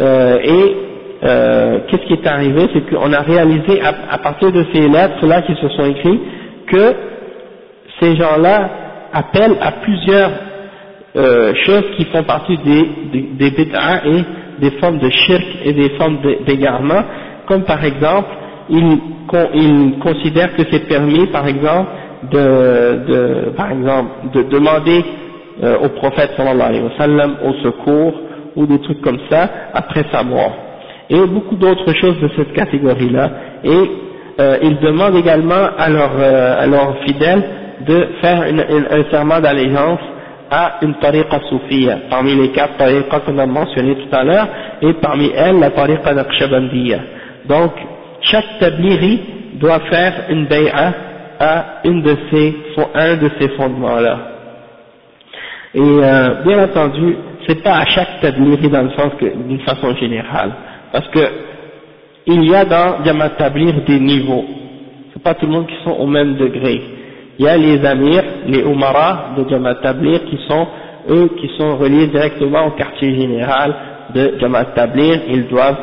Euh, et euh, qu'est-ce qui est arrivé? C'est qu'on a réalisé à, partir de ces lettres-là qui se sont écrites que ces gens-là appellent à plusieurs euh, choses qui font partie des, des, et des formes de shirk et des formes d'égarement, comme par exemple, ils, ils considèrent que c'est permis, par exemple, de, de, par exemple, de demander au prophète sallallahu alayhi wa sallam au secours ou des trucs comme ça après sa mort. Et beaucoup d'autres choses de cette catégorie-là. Et euh, ils demandent également à leurs, euh, fidèles de faire un serment d'allégeance à une tariqa soufia, parmi les quatre tariqas qu'on a mentionné tout à l'heure, et parmi elles la tariqa naqshbandiya. Donc, chaque tabliri doit faire une bay'a à une de ces, un de ces fondements-là. Et euh, bien entendu, c'est pas à chaque tadliri dans le sens que d'une façon générale, parce que il y a dans Jamaat Tablir des niveaux, c'est pas tout le monde qui sont au même degré. Il y a les amirs, les umara de Jamaat Tablir qui sont eux qui sont reliés directement au quartier général de Jamaat Tablir, ils doivent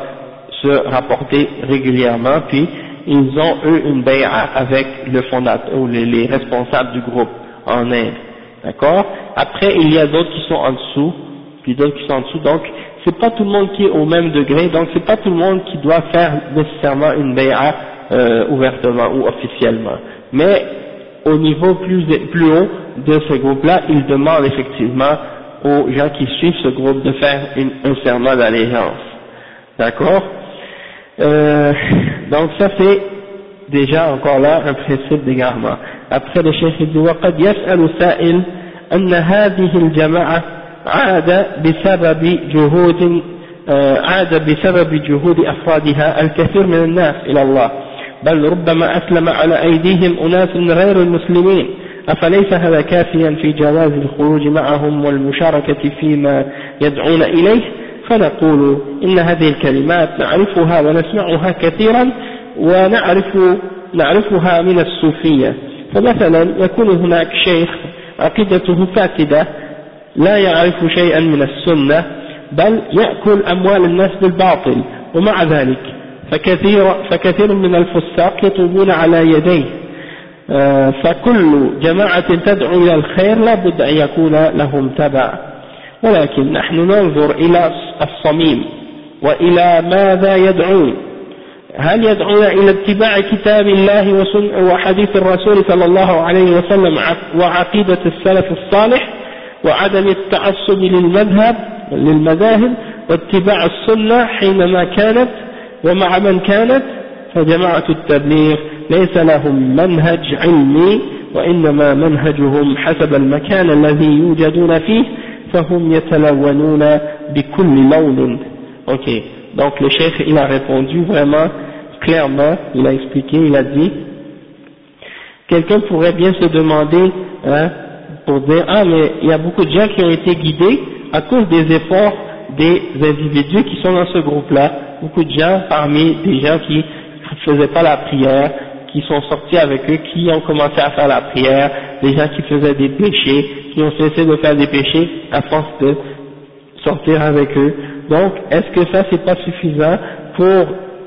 se rapporter régulièrement, puis ils ont eux une bay'a avec le fondateur ou les, les responsables du groupe en Inde, d'accord? Après il y a d'autres qui sont en dessous, puis d'autres qui sont en dessous, donc c'est pas tout le monde qui est au même degré, donc c'est pas tout le monde qui doit faire nécessairement une bay'a euh, ouvertement ou officiellement, mais au niveau plus, plus haut de ce groupe-là, il demande effectivement aux gens qui suivent ce groupe de faire une, un serment d'allégeance. D'accord euh, Donc ça c'est déjà encore là un principe d'égarement. Après le chef dit وقد يسأل سائل أن هذه الجماعة عاد بسبب جهود عاد بسبب جهود أفرادها الكثير من الناس إلى الله. بل ربما أسلم على أيديهم أناس غير المسلمين. أفليس هذا كافيا في جواز الخروج معهم والمشاركة فيما يدعون إليه؟ فنقول إن هذه الكلمات نعرفها ونسمعها كثيرا ونعرف نعرفها من الصوفية. فمثلا يكون هناك شيخ عقيدته فاسدة لا يعرف شيئا من السنة بل يأكل أموال الناس بالباطل ومع ذلك فكثير, فكثير من الفساق يتوبون على يديه. آه، فكل جماعة تدعو إلى الخير لا بد أن يكون لهم تبع. ولكن نحن ننظر إلى الصميم وإلى ماذا يدعون. هل يدعون إلى اتباع كتاب الله وحديث الرسول صلى الله عليه وسلم وعقيدة السلف الصالح؟ وعدم التعصب للمذهب للمذاهب واتباع السنة حينما كانت ومع من كانت فجماعة التبليغ ليس لهم منهج علمي وإنما منهجهم حسب المكان الذي يوجدون فيه فهم يتلونون بكل لون. Ok. Donc le chef il a répondu vraiment clairement. Il a expliqué il a dit quelqu'un pourrait bien se demander hein, pour dire ah mais il y a beaucoup de gens qui ont été guidés à cause des efforts des individus qui sont dans ce groupe là beaucoup de gens parmi des gens qui ne faisaient pas la prière qui sont sortis avec eux, qui ont commencé à faire la prière, des gens qui faisaient des péchés, qui ont cessé de faire des péchés à force de sortir avec eux. Donc, est-ce que ça c'est pas suffisant pour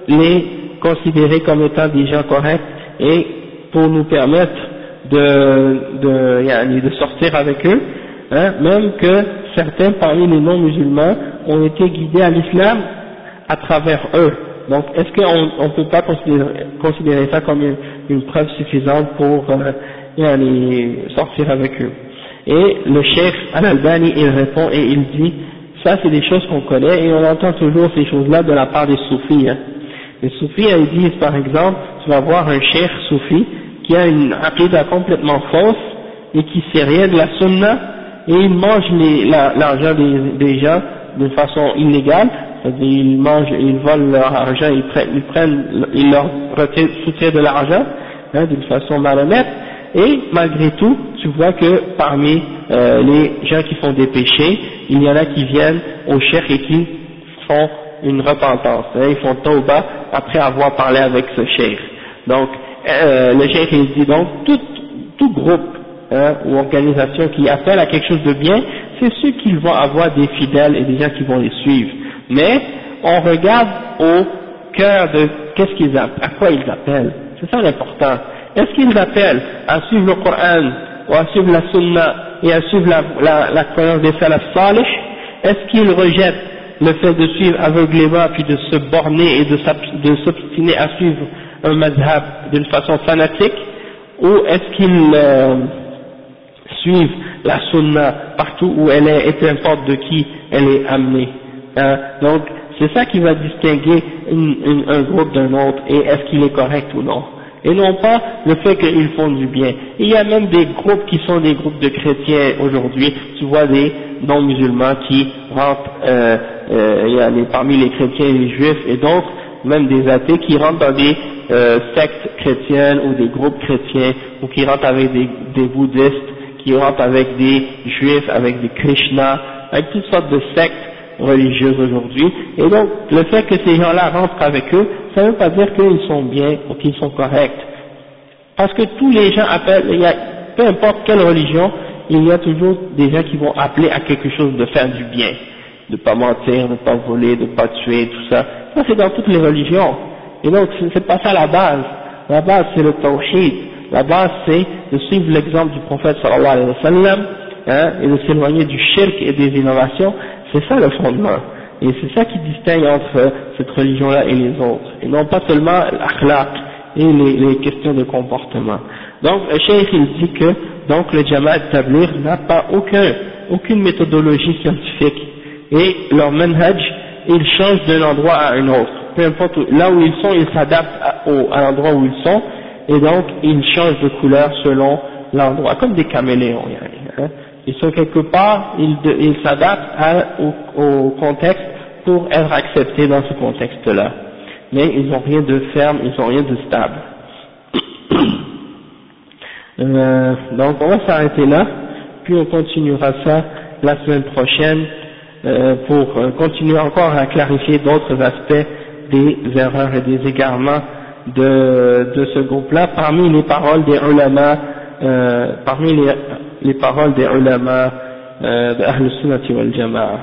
les considérer comme étant des gens corrects et pour nous permettre de, de, de sortir avec eux, hein, même que certains parmi les non-musulmans ont été guidés à l'islam à travers eux. Donc, est-ce qu'on ne peut pas considérer, ça comme une, preuve suffisante pour euh, sortir avec eux? Et le chef Al-Albani, il répond et il dit, ça c'est des choses qu'on connaît et on entend toujours ces choses-là de la part des soufis. Hein. Les soufis, ils disent par exemple, tu vas voir un chef soufi qui a une aqidah complètement fausse et qui sait rien de la sunna et il mange l'argent des, des gens de façon illégale. Ils mangent, ils volent leur argent, ils prennent, ils, prennent, ils leur soutiennent de l'argent hein, d'une façon malhonnête, et malgré tout, tu vois que parmi euh, les gens qui font des péchés, il y en a qui viennent au cher et qui font une repentance, hein, ils font tauba après avoir parlé avec ce cher. Donc, euh, le cher il dit donc, tout, tout groupe hein, ou organisation qui appelle à quelque chose de bien, c'est ceux qui vont avoir des fidèles et des gens qui vont les suivre mais on regarde au cœur de qu'est-ce qu'ils à quoi ils appellent. C'est ça l'important. Est-ce qu'ils appellent à suivre le Coran ou à suivre la Sunna et à suivre la, la, la croyance des salaf salih? Est-ce qu'ils rejettent le fait de suivre aveuglément puis de se borner et de s'obstiner à suivre un madhab d'une façon fanatique ou est-ce qu'ils euh, suivent la sunna partout où elle est et peu importe de qui elle est amenée Hein? donc, c'est ça qui va distinguer un groupe d'un autre et est-ce qu'il est correct ou non. Et non pas le fait qu'ils font du bien. Il y a même des groupes qui sont des groupes de chrétiens aujourd'hui. Tu vois des non-musulmans qui rentrent, euh, euh, parmi les chrétiens et les juifs et d'autres, même des athées qui rentrent dans des euh, sectes chrétiennes ou des groupes chrétiens ou qui rentrent avec des, des bouddhistes, qui rentrent avec des juifs, avec des krishna, avec toutes sortes de sectes religieuse aujourd'hui. Et donc, le fait que ces gens-là rentrent avec eux, ça ne veut pas dire qu'ils sont bien ou qu'ils sont corrects. Parce que tous les gens appellent, il y a, peu importe quelle religion, il y a toujours des gens qui vont appeler à quelque chose de faire du bien, de ne pas mentir, de ne pas voler, de ne pas tuer, tout ça. Ça c'est dans toutes les religions. Et donc, c'est pas ça la base. La base, c'est le tawhid. La base, c'est de suivre l'exemple du prophète sallallahu alayhi wa sallam, hein, et de s'éloigner du shirk et des innovations. C'est ça le fondement. Et c'est ça qui distingue entre cette religion-là et les autres. Et non pas seulement l'akhlaq et les, questions de comportement. Donc, le il dit que, donc, le Jamaat Tablir n'a pas aucun, aucune méthodologie scientifique. Et leur manhaj, il change d'un endroit à un autre. Peu importe là où ils sont, ils s'adaptent à, l'endroit où ils sont, et donc ils changent de couleur selon l'endroit, comme des caméléons. Hein. Ils sont quelque part, ils, s'adaptent au, au contexte pour être acceptés dans ce contexte-là. Mais ils n'ont rien de ferme, ils n'ont rien de stable. [coughs] euh, donc on va s'arrêter là, puis on continuera ça la semaine prochaine euh, pour euh, continuer encore à clarifier d'autres aspects des erreurs et des égarements de, de ce groupe-là parmi les paroles des ulama, euh, parmi les, les paroles des ulama euh, de Ahl Sunnati wal Jama'a.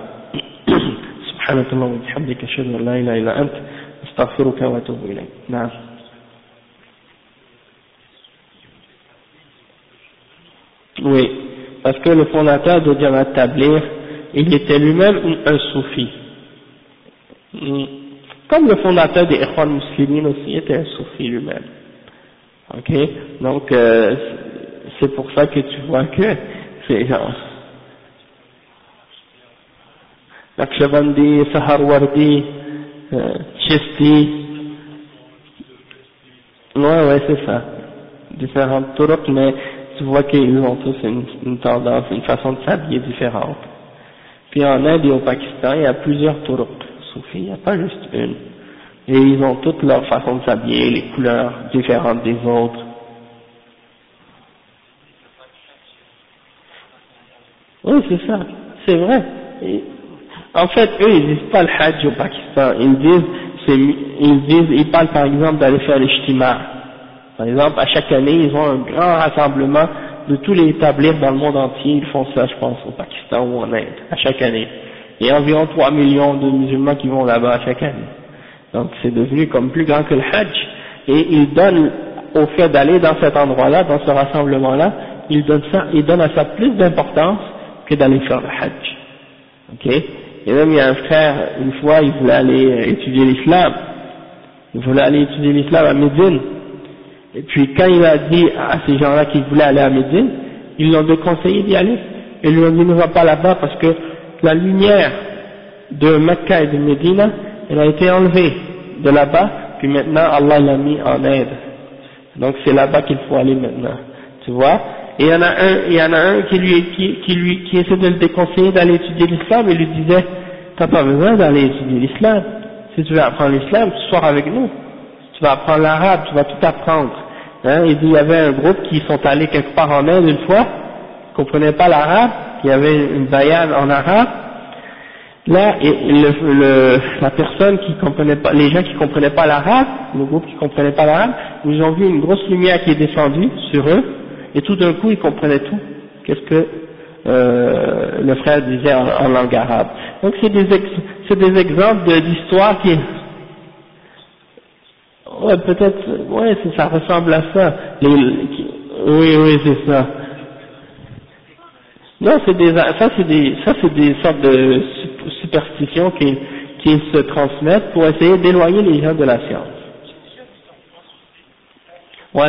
سبحانك اللهم وبحمدك أشهد أن لا إله إلا أنت أستغفرك وأتوب إليك نعم Oui, parce que le fondateur de Jamaat Tablir, il était lui-même un soufi. Comme le fondateur des Ikhwan Muslimin aussi était un soufi lui-même. Ok? Donc, euh, c'est pour ça que tu vois que c'est genre. Naqshbandi, Saharwardi, euh, Chesti. Ouais, ouais, c'est ça. Différentes turuq, mais tu vois qu'ils ont tous une, une tendance, une façon de s'habiller différente. Puis en Inde et au Pakistan, il y a plusieurs turuq il n'y a pas juste une. Et ils ont toutes leur façon de s'habiller, les couleurs différentes des autres. Oui, c'est ça, c'est vrai. en fait, eux, ils disent pas le hajj au Pakistan, ils disent, ils disent, ils parlent par exemple d'aller faire l'ishtima. Par exemple, à chaque année, ils ont un grand rassemblement de tous les établir dans le monde entier, ils font ça, je pense, au Pakistan ou en Inde, à chaque année. Il y a environ 3 millions de musulmans qui vont là-bas chaque année. Donc c'est devenu comme plus grand que le Hajj. Et ils donnent au fait d'aller dans cet endroit-là, dans ce rassemblement-là, ils donnent ça, ils donnent à ça plus d'importance que d'aller faire le Hajj. Ok? Et même il y a un frère, une fois, il voulait aller étudier l'islam. Il voulait aller étudier l'islam à Médine. Et puis quand il a dit à ces gens-là qu'il voulait aller à Médine, ils lui ont déconseillé d'y aller. Ils lui ont dit ne va pas là-bas parce que la lumière de Mecca et de Médine, elle a été enlevée de là-bas, puis maintenant Allah l'a mis en aide. Donc c'est là-bas qu'il faut aller maintenant. Tu vois Et il y en a un, il y en a un qui lui, qui, qui lui, qui essaie de le déconseiller d'aller étudier l'islam et lui disait, t'as pas besoin d'aller étudier l'islam. Si tu veux apprendre l'islam, tu sors avec nous. Tu vas apprendre l'arabe, tu vas tout apprendre. Hein, il dit, il y avait un groupe qui sont allés quelque part en Inde une fois, qui comprenaient pas l'arabe, il y avait une bayan en arabe. Là, la personne qui comprenait pas, les gens qui comprenaient pas l'arabe, le groupe qui comprenait pas l'arabe, ils ont vu une grosse lumière qui est descendue sur eux, et tout d'un coup ils comprenaient tout. Qu'est-ce que euh, le frère disait en, en langue arabe. Donc c'est des, ex, des exemples d'histoires qui, ouais peut-être, ouais ça ressemble à ça. Oui oui c'est ça. Non, ça c'est des, ça c'est des sortes de superstitions qui, qui se transmettent pour essayer d'éloigner les gens de la science. Wa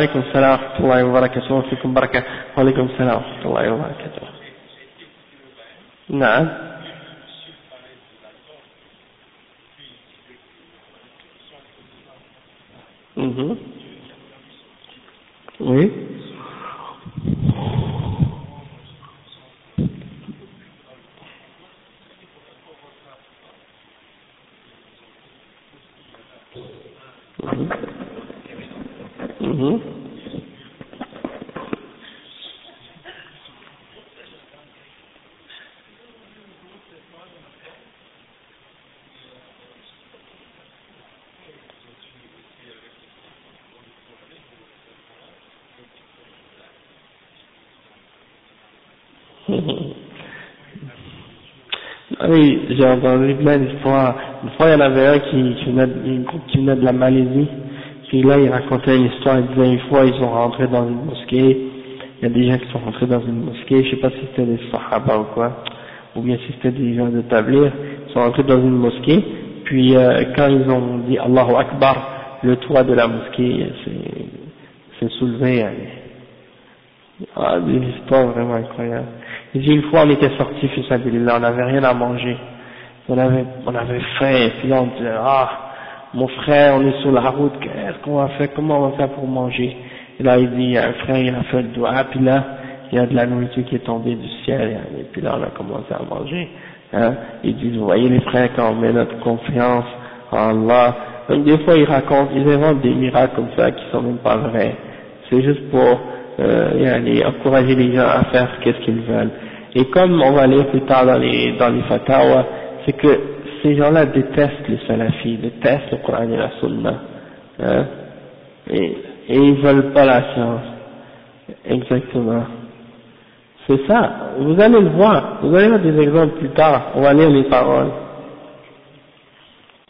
rahmatullahi Mm -hmm. Oui. J'ai entendu plein d'histoires. Une fois, il y en avait un qui, qui, venait, qui de la Malaisie. Puis là, il racontait une histoire. Il disait une fois, ils sont rentrés dans une mosquée. Il y a des gens qui sont rentrés dans une mosquée. Je sais pas si c'était des sahaba ou quoi. Ou bien si c'était des gens de Tablir. Ils sont rentrés dans une mosquée. Puis, euh, quand ils ont dit Allahu Akbar, le toit de la mosquée s'est soulevé. Ah, des histoires vraiment incroyables. Il dit une fois on était sortis, on n'avait rien à manger. On avait, on avait faim, et puis là on disait, ah, mon frère, on est sur la route, qu'est-ce qu'on va faire, comment on va faire pour manger? Et là il dit, il y a un frère, il a fait le doigt, puis là, il y a de la nourriture qui est tombée du ciel, et puis là on a commencé à manger. Hein. Ils disent, vous voyez les frères, quand on met notre confiance en Allah, donc des fois ils racontent, ils inventent des miracles comme ça qui sont même pas vrais. C'est juste pour euh, encourager les gens à faire qu'est-ce qu'ils veulent. Et comme on va lire plus tard dans les, dans les fatwas, c'est que ces gens-là détestent les salafis, détestent le Coran et la Sunna. Hein, et, et ils veulent pas la science. Exactement. C'est ça. Vous allez le voir. Vous allez voir des exemples plus tard. On va lire les paroles.